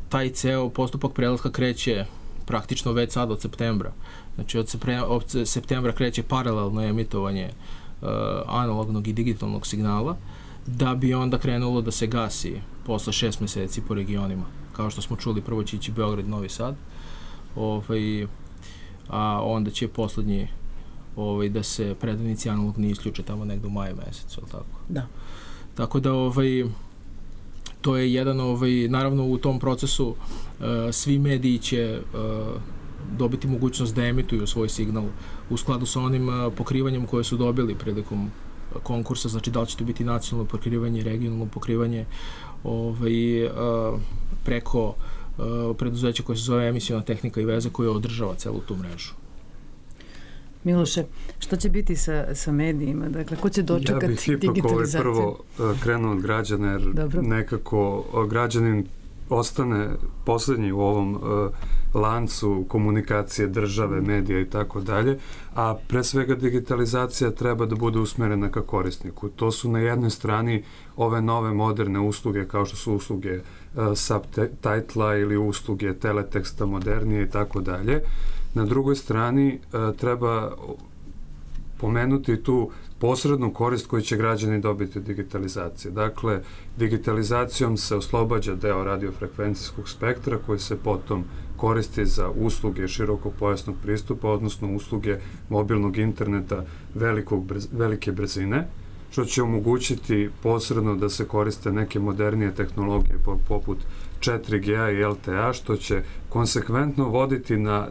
taj ceo postupak prelaska kreće praktično već sad od septembra. Znači od, sepre, od septembra kreće paralelno emitovanje uh, analognog i digitalnog signala da bi onda krenulo da se gasi posle šest meseci po regionima. Kao što smo čuli, prvo će ići Beograd, Novi Sad, ovaj, a onda će poslednji ovaj, da se predavnici analogni isključe tamo negde u maju mesecu, ali tako? Da. Tako da ovaj to je jedan ovaj naravno u tom procesu uh, svi mediji će uh, dobiti mogućnost da emituju svoj signal u skladu sa onim uh, pokrivanjem koje su dobili prilikom konkursa, znači da li će to biti nacionalno pokrivanje, regionalno pokrivanje ovaj, uh, preko uh, preduzeća koje se zove emisijona tehnika i veze koja održava celu tu mrežu. Miloše, šta će biti sa, sa medijima? Dakle, ko će dočekati digitalizaciju? Ja bih ipak ovaj prvo uh, krenuo od građana, jer Dobro. nekako uh, građanin ostane poslednji u ovom uh, lancu komunikacije države, medija i tako dalje, a pre svega digitalizacija treba da bude usmerena ka korisniku. To su na jednoj strani ove nove moderne usluge kao što su usluge uh, subtitla ili usluge teleteksta modernije i tako dalje. Na drugoj strani uh, treba pomenuti tu posrednu korist koju će građani dobiti od digitalizacije. Dakle, digitalizacijom se oslobađa deo radiofrekvencijskog spektra koji se potom koristi za usluge širokopojasnog pristupa, odnosno usluge mobilnog interneta velikog, velike brzine, što će omogućiti posredno da se koriste neke modernije tehnologije poput 4G i LTA, što će konsekventno voditi na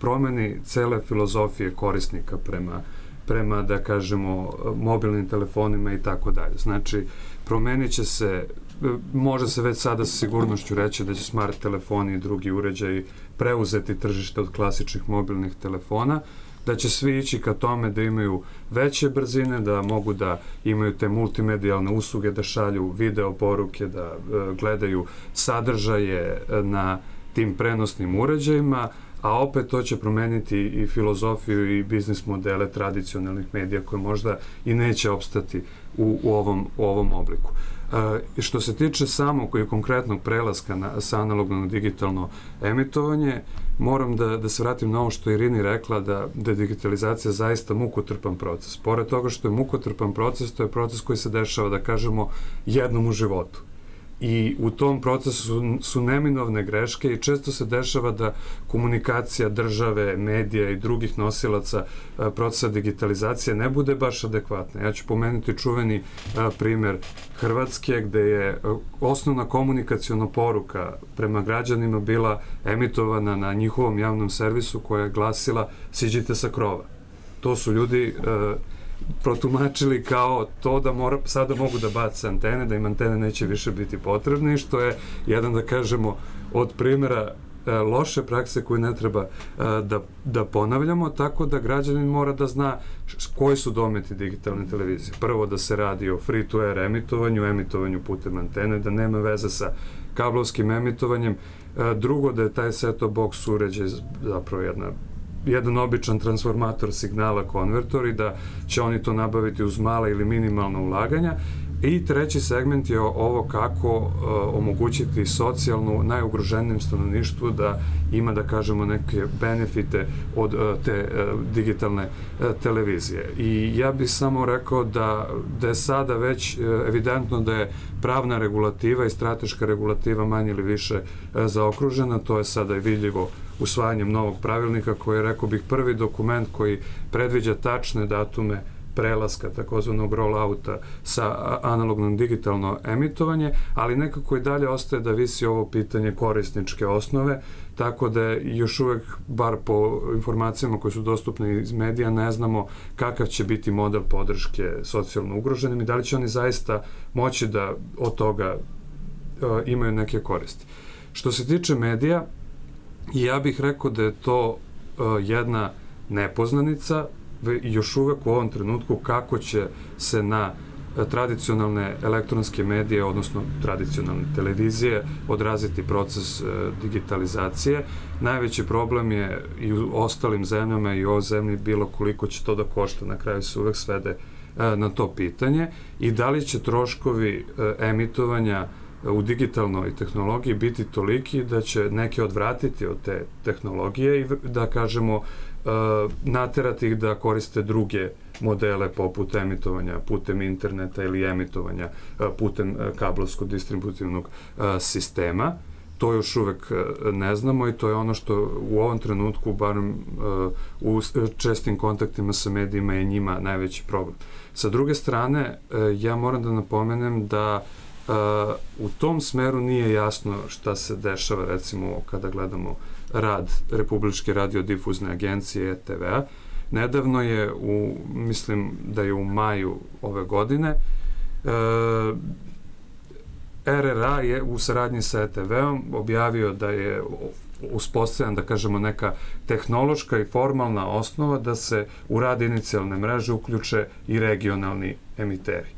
promeni cele filozofije korisnika prema prema, da kažemo, mobilnim telefonima i tako dalje. Znači, promenit će se, može se već sada sa sigurnošću reći da će smart telefoni i drugi uređaji preuzeti tržište od klasičnih mobilnih telefona, da će svi ići ka tome da imaju veće brzine, da mogu da imaju te multimedijalne usluge, da šalju video poruke, da e, gledaju sadržaje e, na tim prenosnim uređajima, a opet to će promeniti i filozofiju i biznis modele tradicionalnih medija koje možda i neće opstati u, u, ovom, u ovom obliku. E, što se tiče samog i konkretnog prelaska na, sa analogno na digitalno emitovanje, moram da, da se vratim na ovo što je Irini rekla, da, da je digitalizacija zaista mukotrpan proces. Pored toga što je mukotrpan proces, to je proces koji se dešava, da kažemo, jednom u životu i u tom procesu su, su neminovne greške i često se dešava da komunikacija države, medija i drugih nosilaca a, procesa digitalizacije ne bude baš adekvatna. Ja ću pomenuti čuveni a, primer Hrvatske gde je a, osnovna komunikacijona poruka prema građanima bila emitovana na njihovom javnom servisu koja je glasila siđite sa krova. To su ljudi protumačili kao to da mora, sada mogu da bace antene, da im antene neće više biti potrebne, što je jedan, da kažemo, od primjera e, loše prakse koju ne treba e, da, da ponavljamo, tako da građanin mora da zna koji su dometi digitalne televizije. Prvo da se radi o free-to-air emitovanju, emitovanju putem antene, da nema veze sa kablovskim emitovanjem, e, drugo da je taj set-top box uređaj zapravo jedna jedan običan transformator signala konvertor i da će oni to nabaviti uz mala ili minimalna ulaganja I treći segment je ovo kako uh, omogućiti socijalnu najugroženijem stanovništvu da ima, da kažemo, neke benefite od uh, te uh, digitalne televizije. I ja bih samo rekao da, da je sada već evidentno da je pravna regulativa i strateška regulativa manje ili više zaokružena, to je sada i vidljivo usvajanjem novog pravilnika koji je, rekao bih, prvi dokument koji predviđa tačne datume prelaska takozvanog rollouta sa analognom digitalno emitovanje, ali nekako i dalje ostaje da visi ovo pitanje korisničke osnove, tako da još uvek, bar po informacijama koje su dostupne iz medija, ne znamo kakav će biti model podrške socijalno ugroženim i da li će oni zaista moći da od toga uh, imaju neke koristi. Što se tiče medija, ja bih rekao da je to uh, jedna nepoznanica, još uvek u ovom trenutku kako će se na e, tradicionalne elektronske medije, odnosno tradicionalne televizije, odraziti proces e, digitalizacije. Najveći problem je i u ostalim zemljama i u ovoj zemlji bilo koliko će to da košta. Na kraju se uvek svede e, na to pitanje i da li će troškovi emitovanja u digitalnoj tehnologiji biti toliki da će neke odvratiti od te tehnologije i da kažemo naterati ih da koriste druge modele poput emitovanja putem interneta ili emitovanja uh, putem uh, kablovsko-distributivnog sistema. To još uvek ne znamo i to je ono što u ovom trenutku, barem u čestim kontaktima sa medijima je njima najveći problem. Sa druge strane, ja moram da napomenem da u tom smeru nije jasno šta se dešava recimo kada gledamo uh, rad Republičke radiodifuzne agencije ETV-a. Nedavno je, u, mislim da je u maju ove godine, e, RRA je u saradnji sa ETV-om objavio da je uspostavljena, da kažemo, neka tehnološka i formalna osnova da se u rad inicijalne mreže uključe i regionalni emiteri.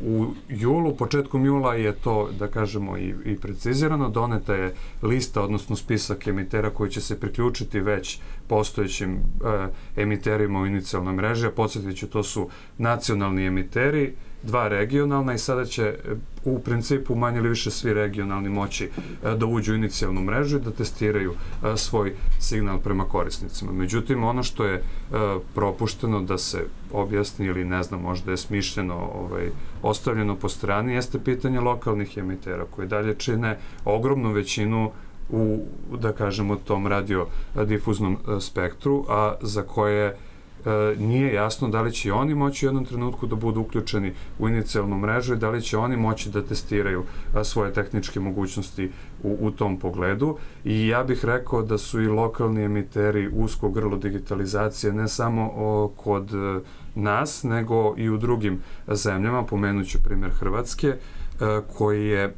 U julu, početkom jula je to, da kažemo, i, i precizirano, doneta je lista, odnosno spisak emitera koji će se priključiti već postojećim uh, emiterima u inicijalnoj mreži, a podsjetit ću, to su nacionalni emiteri, dva regionalna i sada će u principu manje ili više svi regionalni moći e, da uđu u inicijalnu mrežu i da testiraju e, svoj signal prema korisnicima. Međutim, ono što je e, propušteno da se objasni ili ne znam, možda je smišljeno ovaj, ostavljeno po strani, jeste pitanje lokalnih emitera koji dalje čine ogromnu većinu u, da kažemo, tom radiodifuznom spektru, a za koje e, nije jasno da li će oni moći u jednom trenutku da budu uključeni u inicijalnu mrežu i da li će oni moći da testiraju svoje tehničke mogućnosti u, u tom pogledu. I ja bih rekao da su i lokalni emiteri usko grlo digitalizacije ne samo o, kod e, nas, nego i u drugim zemljama, pomenuću primjer Hrvatske, e, koji je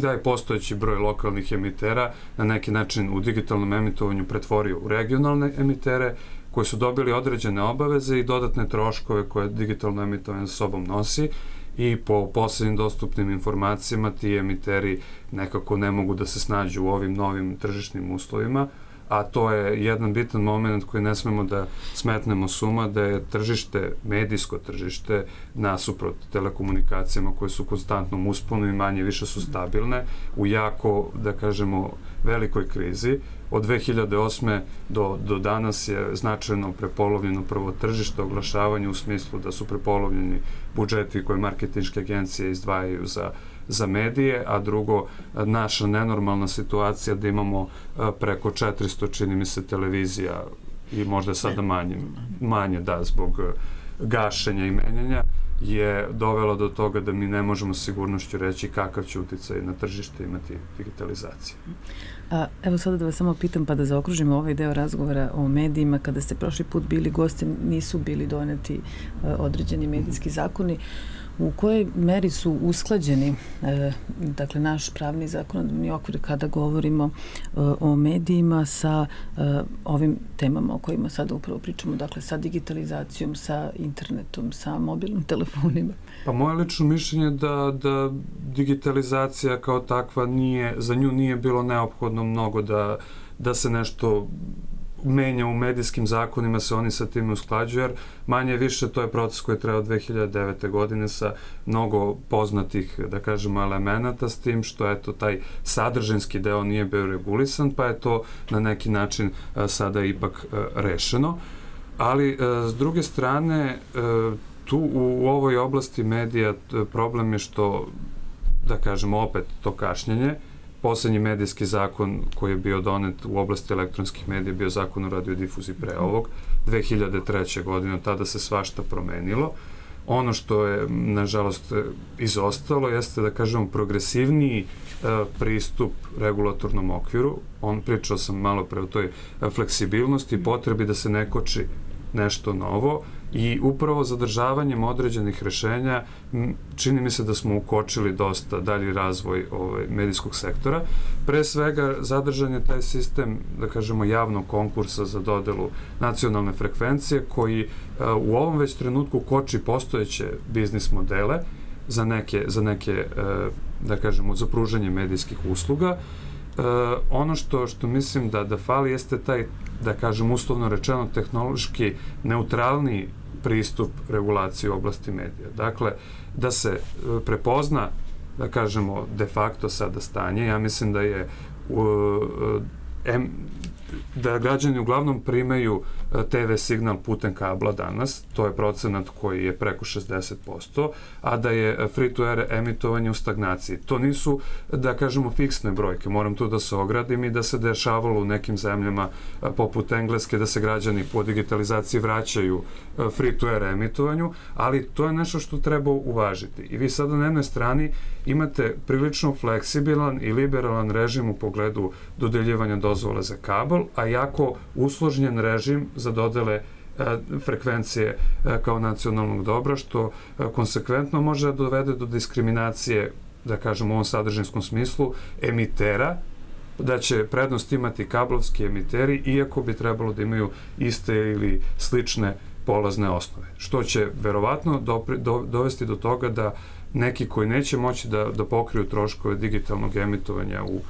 taj postojeći broj lokalnih emitera na neki način u digitalnom emitovanju pretvorio u regionalne emitere koji su dobili određene obaveze i dodatne troškove koje digitalno emitovanje sa sobom nosi i po poslednjim dostupnim informacijama ti emiteri nekako ne mogu da se snađu u ovim novim tržišnim uslovima, a to je jedan bitan moment koji ne smemo da smetnemo suma, da je tržište, medijsko tržište, nasuprot telekomunikacijama koje su konstantnom usponu i manje više su stabilne, u jako, da kažemo, velikoj krizi. Od 2008. do, do danas je značajno prepolovljeno prvo tržište oglašavanja u smislu da su prepolovljeni budžeti koje marketinške agencije izdvajaju za za medije, a drugo, naša nenormalna situacija da imamo preko 400, čini mi se, televizija i možda sada manje, manje da, zbog gašenja i menjanja, je dovelo do toga da mi ne možemo sigurnošću reći kakav će uticaj na tržište imati digitalizacija. A, evo sada da vas samo pitam pa da zaokružimo ovaj deo razgovora o medijima. Kada ste prošli put bili gosti, nisu bili doneti a, određeni medijski zakoni. U kojoj meri su usklađeni e, dakle naš pravni zakonodavni okvir kada govorimo e, o medijima sa e, ovim temama o kojima sada upravo pričamo, dakle sa digitalizacijom, sa internetom, sa mobilnim telefonima? Pa moje lično mišljenje da, da digitalizacija kao takva nije, za nju nije bilo neophodno mnogo da, da se nešto menja u medijskim zakonima, se oni sa tim usklađuju, jer manje više to je proces koji je trebao 2009. godine sa mnogo poznatih, da kažemo, elemenata, s tim što eto taj sadržinski deo nije bio regulisan, pa je to na neki način a, sada ipak a, rešeno. Ali, a, s druge strane, tu u, u ovoj oblasti medija problem je što, da kažemo, opet to kašnjenje, poslednji medijski zakon koji je bio donet u oblasti elektronskih medija bio zakon o radiodifuziji pre ovog, 2003. godine, tada se svašta promenilo. Ono što je, nažalost, izostalo jeste, da kažemo, progresivniji e, pristup regulatornom okviru. On, pričao sam malo pre o toj fleksibilnosti, potrebi da se ne koči nešto novo i upravo zadržavanjem određenih rešenja čini mi se da smo ukočili dosta dalji razvoj ovaj, medijskog sektora. Pre svega zadržan je taj sistem, da kažemo, javnog konkursa za dodelu nacionalne frekvencije koji a, e, u ovom već trenutku koči postojeće biznis modele za neke, za neke a, e, da kažemo, za pružanje medijskih usluga. E, ono što, što mislim da, da fali jeste taj, da kažem, uslovno rečeno, tehnološki neutralni pristup regulaciji u oblasti medija. Dakle, da se e, prepozna, da kažemo, de facto sada stanje, ja mislim da je uh, em, da građani uglavnom primaju e, TV signal putem kabla danas, to je procenat koji je preko 60%, a da je free to air emitovanje u stagnaciji. To nisu, da kažemo, fiksne brojke, moram tu da se ogradim i da se dešavalo u nekim zemljama poput Engleske, da se građani po digitalizaciji vraćaju free to air emitovanju, ali to je nešto što treba uvažiti. I vi sada na jednoj strani imate prilično fleksibilan i liberalan režim u pogledu dodeljivanja dozvola za kabel, a jako usložnjen režim za dodele e, frekvencije e, kao nacionalnog dobra, što e, konsekventno može da dovede do diskriminacije, da kažem u ovom sadržinskom smislu, emitera, da će prednost imati kablovski emiteri, iako bi trebalo da imaju iste ili slične polazne osnove, što će verovatno dopri, do, dovesti do toga da neki koji neće moći da, da pokriju troškove digitalnog emitovanja u,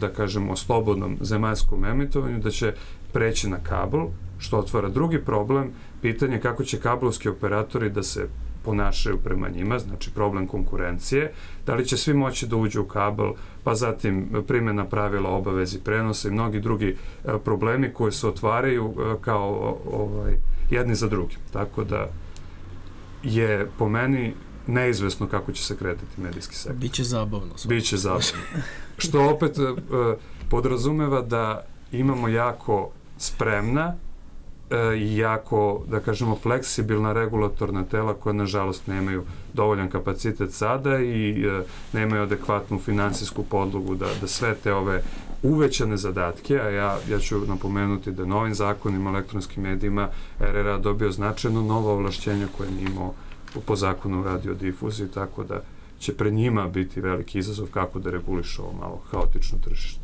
da kažemo, slobodnom zemaljskom emitovanju, da će preći na kabel, što otvara drugi problem, pitanje kako će kablovski operatori da se ponašaju prema njima, znači problem konkurencije, da li će svi moći da uđu u kabel, pa zatim primjena pravila obavezi prenosa i mnogi drugi e, problemi koji se otvaraju e, kao ovaj, jedni za drugim. Tako da je po meni neizvesno kako će se kretati medijski sektor. Biće zabavno. Biće zabavno. Što opet uh, podrazumeva da imamo jako spremna e, jako, da kažemo, fleksibilna regulatorna tela koja, nažalost, nemaju dovoljan kapacitet sada i e, nemaju adekvatnu finansijsku podlogu da, da sve te ove uvećane zadatke, a ja, ja ću napomenuti da novim zakonima elektronskim medijima RRA dobio značajno nova ovlašćenja koje nije imao po zakonu o radiodifuziji, tako da će pred njima biti veliki izazov kako da reguliše ovo malo haotično tržište.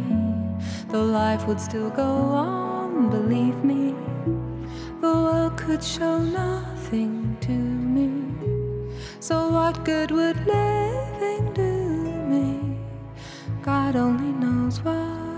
the life would still go on, believe me. The world could show nothing to me. So, what good would living do me? God only knows what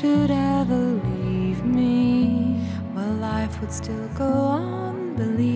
should ever leave me, well, life would still go on, believe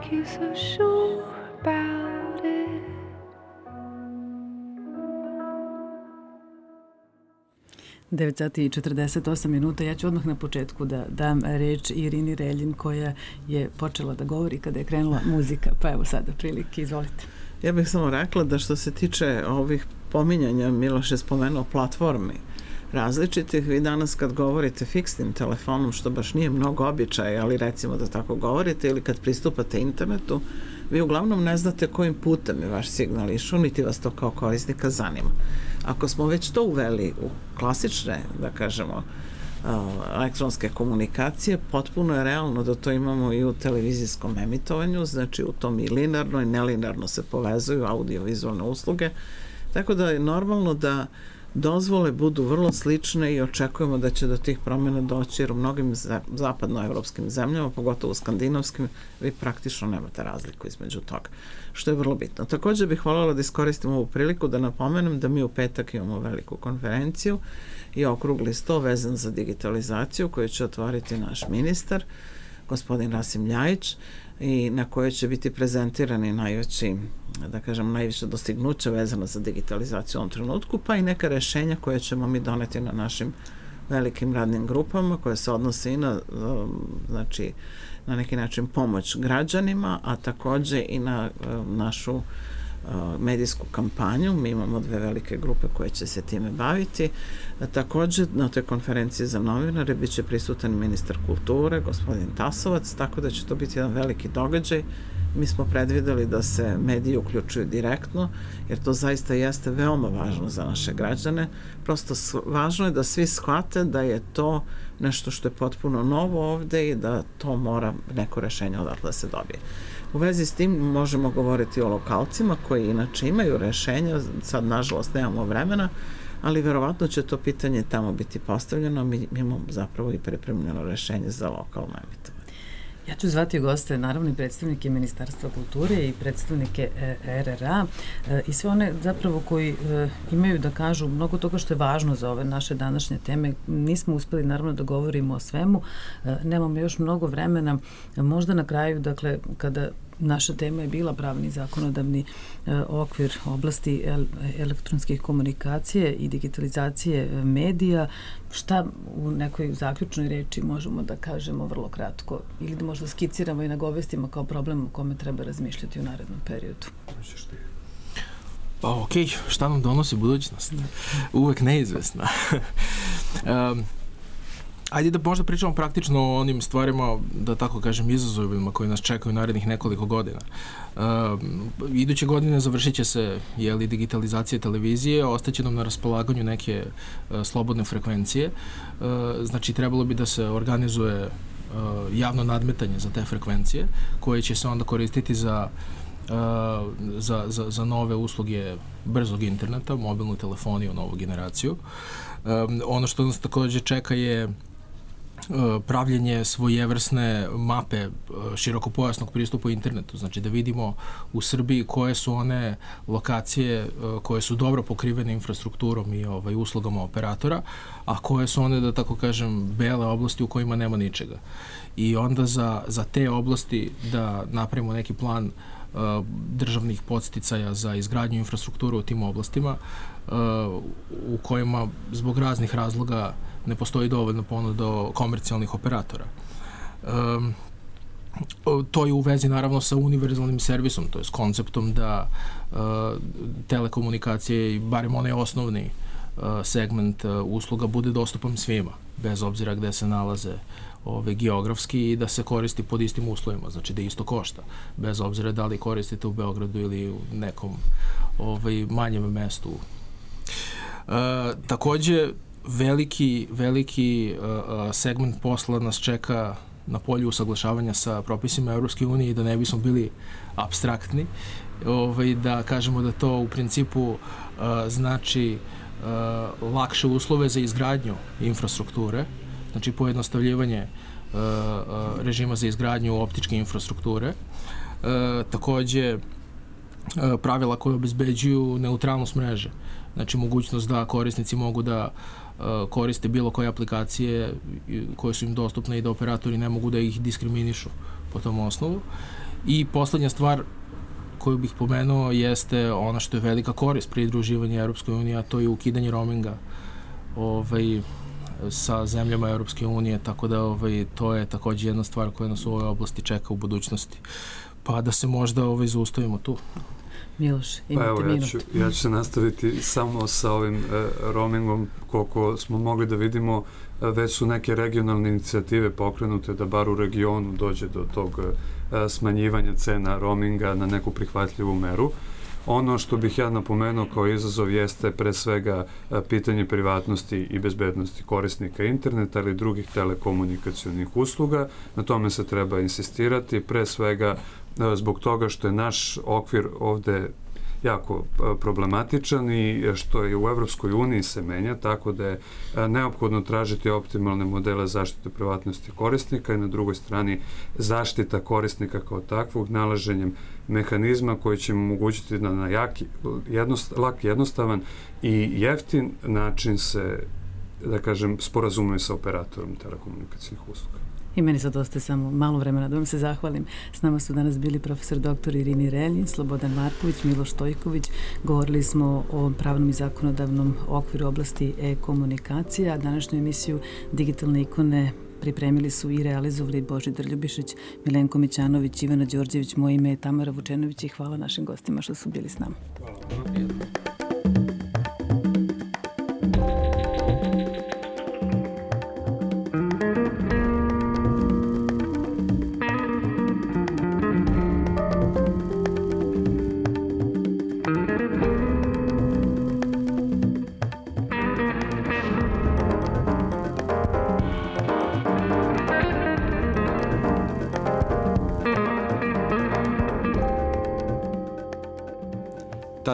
make you so sure about it. Devet sati i 48 minuta. Ja ću odmah na početku da dam reč Irini Reljin koja je počela da govori kada je krenula muzika. Pa evo sada prilike, izvolite. Ja bih samo rekla da što se tiče ovih pominjanja, Miloš je spomenuo platformi različitih. Vi danas kad govorite fiksnim telefonom, što baš nije mnogo običaja, ali recimo da tako govorite, ili kad pristupate internetu, vi uglavnom ne znate kojim putem je vaš signal išao, niti vas to kao korisnika zanima. Ako smo već to uveli u klasične, da kažemo, elektronske komunikacije, potpuno je realno da to imamo i u televizijskom emitovanju, znači u tom i linarno i nelinarno se povezuju audiovizualne usluge, tako da je normalno da dozvole budu vrlo slične i očekujemo da će do tih promjena doći jer u mnogim zapadnoevropskim zemljama, pogotovo u skandinavskim, vi praktično nemate razliku između toga, što je vrlo bitno. Takođe bih voljela da iskoristim ovu priliku da napomenem da mi u petak imamo veliku konferenciju i okrugli sto vezan za digitalizaciju koju će otvoriti naš ministar, gospodin Rasim Ljajić, i na kojoj će biti prezentirani najveći, da kažem, najviše dostignuća vezano za digitalizaciju u ovom trenutku, pa i neka rešenja koje ćemo mi doneti na našim velikim radnim grupama koje se odnose i na, znači, na neki način pomoć građanima, a takođe i na našu medijsku kampanju. Mi imamo dve velike grupe koje će se time baviti. Takođe, na toj konferenciji za novinare bit će prisutan ministar kulture, gospodin Tasovac, tako da će to biti jedan veliki događaj. Mi smo predvideli da se mediji uključuju direktno, jer to zaista jeste veoma važno za naše građane. Prosto važno je da svi shvate da je to nešto što je potpuno novo ovde i da to mora neko rešenje odatle da se dobije. U vezi s tim možemo govoriti o lokalcima koji inače imaju rešenja, sad nažalost nemamo vremena, ali verovatno će to pitanje tamo biti postavljeno, mi imamo zapravo i pripremljeno rešenje za lokalno emitovanje. Ja ću zvati goste, naravno i predstavnike Ministarstva kulture i predstavnike e, RRA e, i sve one zapravo koji e, imaju da kažu mnogo toga što je važno za ove naše današnje teme. Nismo uspeli naravno da govorimo o svemu, nemamo još mnogo vremena, možda na kraju, dakle, kada naša tema je bila pravni zakonodavni e, okvir oblasti el, elektronskih komunikacije i digitalizacije e, medija. Šta u nekoj zaključnoj reči možemo da kažemo vrlo kratko ili da možda skiciramo i nagovestimo kao problem o kome treba razmišljati u narednom periodu? Pa okej, okay. šta nam donosi budućnost? Uvek neizvesna. um, Ajde da možda pričamo praktično o onim stvarima, da tako kažem, izazovima koji nas čekaju narednih nekoliko godina. Uh, iduće godine završit će se jeli, digitalizacija televizije, ostaće nam na raspolaganju neke uh, slobodne frekvencije. Uh, znači, trebalo bi da se organizuje uh, javno nadmetanje za te frekvencije, koje će se onda koristiti za Uh, za, za, za nove usluge brzog interneta, mobilnu telefoniju, novu generaciju. Um, ono što nas takođe čeka je pravljenje svojevrsne mape e, širokopojasnog pristupa internetu, znači da vidimo u Srbiji koje su one lokacije e, koje su dobro pokrivene infrastrukturom i ovaj, uslugama operatora, a koje su one, da tako kažem, bele oblasti u kojima nema ničega. I onda za, za te oblasti da napravimo neki plan državnih podsticaja za izgradnju infrastrukture u tim oblastima u kojima zbog raznih razloga uh, ne postoji dovoljno ponuda komercijalnih operatora. Um, to je u vezi naravno sa univerzalnim servisom, to je s konceptom da uh, telekomunikacije, barem onaj osnovni uh, segment uh, usluga bude dostupan svima, bez obzira gde se nalaze ove, geografski i da se koristi pod istim uslovima, znači da isto košta, bez obzira da li koristite u Beogradu ili u nekom ovaj, manjem mestu. Uh, takođe, veliki, veliki uh, uh, segment posla nas čeka na polju usaglašavanja sa propisima Evropske unije i da ne bismo bili abstraktni, ovaj, da kažemo da to u principu uh, znači uh, lakše uslove za izgradnju infrastrukture, znači pojednostavljivanje uh, uh, režima za izgradnju optičke infrastrukture, uh, takođe uh, pravila koje obezbeđuju neutralnost mreže, znači mogućnost da korisnici mogu da uh, koriste bilo koje aplikacije koje su im dostupne i da operatori ne mogu da ih diskriminišu po tom osnovu. I poslednja stvar koju bih pomenuo jeste ona što je velika korist pri druživanju Europskoj unije, a to je ukidanje roaminga ovaj, sa zemljama Europske unije, tako da ovaj, to je takođe jedna stvar koja nas u ovoj oblasti čeka u budućnosti. Pa da se možda ovaj, zaustavimo tu. Miloš, imate pa evo, minut. Ja ću, ja ću se nastaviti samo sa ovim uh, roamingom, koliko smo mogli da vidimo, uh, već su neke regionalne inicijative pokrenute da bar u regionu dođe do tog uh, smanjivanja cena roaminga na neku prihvatljivu meru. Ono što bih ja napomenuo kao izazov jeste pre svega pitanje privatnosti i bezbednosti korisnika interneta ali drugih telekomunikacionih usluga. Na tome se treba insistirati, pre svega zbog toga što je naš okvir ovde jako problematičan i što je u Evropskoj uniji se menja, tako da je neophodno tražiti optimalne modele zaštite privatnosti korisnika i na drugoj strani zaštita korisnika kao takvog nalaženjem mehanizma koji će mu omogućiti da na jaki, jednost, lak, jednostavan i jeftin način se da kažem, sporazumuje sa operatorom telekomunikacijnih usluga. I meni sad ostaje samo malo vremena da vam se zahvalim. S nama su danas bili profesor dr. Irini Reljin, Slobodan Marković, Miloš Stojković. Govorili smo o pravnom i zakonodavnom okviru oblasti e-komunikacija. Današnju emisiju Digitalne ikone pripremili su i realizovali Božidar Ljubišić, Milenko Mićanović, Ivana Đorđević, moje ime je Tamara Vučenović i hvala našim gostima što su bili s nama. Hvala.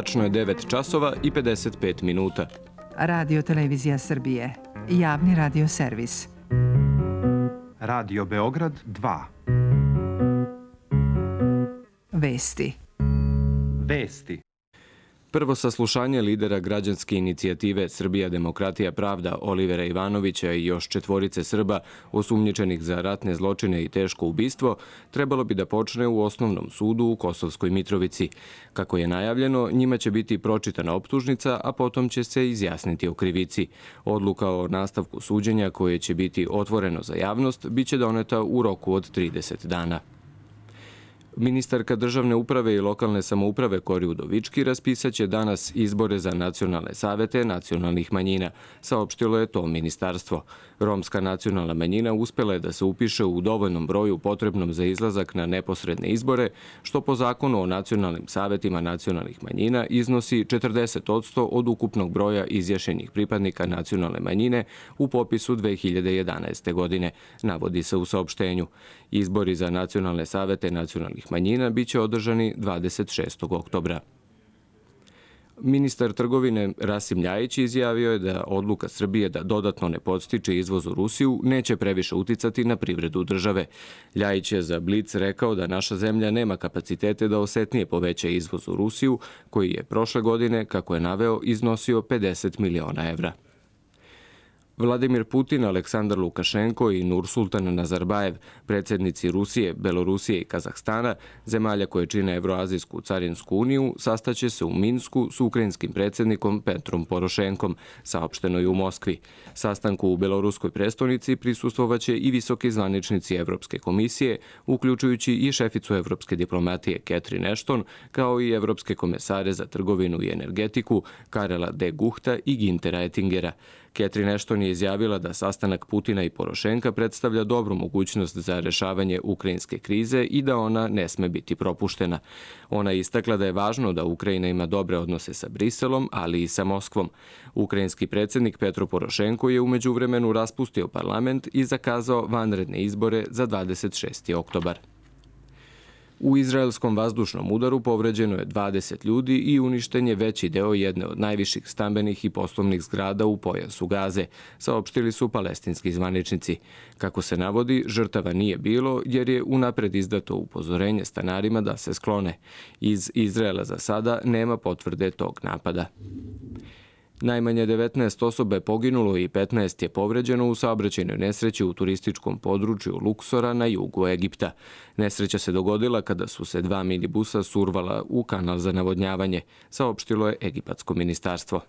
Tačno je 9 časova i 55 minuta. Radio Televizija Srbije. Javni radio servis. Radio Beograd 2. Vesti. Vesti. Prvo saslušanje lidera građanske inicijative Srbija demokratija pravda Olivera Ivanovića i još četvorice Srba osumnjičenih za ratne zločine i teško ubistvo trebalo bi da počne u osnovnom sudu u Kosovskoj Mitrovici. Kako je najavljeno, njima će biti pročitana optužnica, a potom će se izjasniti o krivici. Odluka o nastavku suđenja koje će biti otvoreno za javnost biće doneta u roku od 30 dana. Ministarka državne uprave i lokalne samouprave Kori Udovički raspisaće danas izbore za nacionalne savete nacionalnih manjina, saopštilo je to ministarstvo. Romska nacionalna manjina uspela je da se upiše u dovoljnom broju potrebnom za izlazak na neposredne izbore, što po zakonu o nacionalnim savetima nacionalnih manjina iznosi 40% od ukupnog broja izjašenih pripadnika nacionalne manjine u popisu 2011. godine, navodi se u saopštenju. Izbori za nacionalne savete nacionalnih manjina biće održani 26. oktobra. Ministar trgovine Rasim Ljajić izjavio je da odluka Srbije da dodatno ne podstiče izvoz u Rusiju neće previše uticati na privredu države. Ljajić je za Blic rekao da naša zemlja nema kapacitete da osetnije poveća izvoz u Rusiju, koji je prošle godine, kako je naveo, iznosio 50 miliona evra. Vladimir Putin, Aleksandar Lukašenko i Nursultan Nazarbajev, predsednici Rusije, Belorusije i Kazahstana, zemalja koje čine Evroazijsku carinsku uniju, sastaće se u Minsku s ukrajinskim predsednikom Petrom Porošenkom, saopšteno je u Moskvi. Sastanku u Beloruskoj prestonici prisustovaće i visoki zvaničnici Evropske komisije, uključujući i šeficu evropske diplomatije Catherine Ashton, kao i evropske komesare za trgovinu i energetiku Karela de Guhta i Gintera Ettingera. Catherine Ashton je izjavila da sastanak Putina i Porošenka predstavlja dobru mogućnost za rešavanje ukrajinske krize i da ona ne sme biti propuštena. Ona je istakla da je važno da Ukrajina ima dobre odnose sa Briselom, ali i sa Moskvom. Ukrajinski predsednik Petro Porošenko je umeđu vremenu raspustio parlament i zakazao vanredne izbore za 26. oktobar. U izraelskom vazdušnom udaru povređeno je 20 ljudi i uništen je veći deo jedne od najviših stambenih i poslovnih zgrada u pojasu Gaze, saopštili su palestinski zvaničnici. Kako se navodi, žrtava nije bilo jer je unapred izdato upozorenje stanarima da se sklone. Iz Izraela za sada nema potvrde tog napada. Najmanje 19 osoba je poginulo i 15 je povređeno u saobraćajnoj nesreći u turističkom području Luksora na jugu Egipta. Nesreća se dogodila kada su se dva minibusa survala u kanal za navodnjavanje, saopštilo je Egipatsko ministarstvo.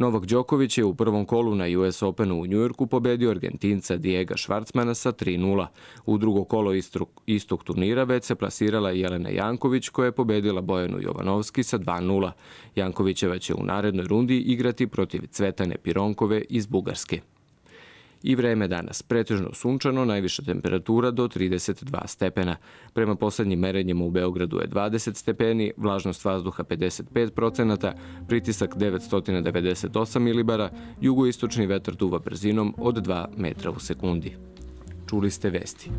Novak Đoković je u prvom kolu na US Openu u Njujorku pobedio Argentinca Diego Švarcmana sa 3-0. U drugo kolo istog turnira već se plasirala Jelena Janković koja je pobedila Bojanu Jovanovski sa 2-0. Jankovićeva će u narednoj rundi igrati protiv Cvetane Pironkove iz Bugarske. I vreme danas, pretežno sunčano, najviša temperatura do 32 stepena. Prema poslednjim merenjima u Beogradu je 20 stepeni, vlažnost vazduha 55%, pritisak 998 milibara, jugoistočni vetar duva brzinom od 2 metra u sekundi. Čuli ste vesti.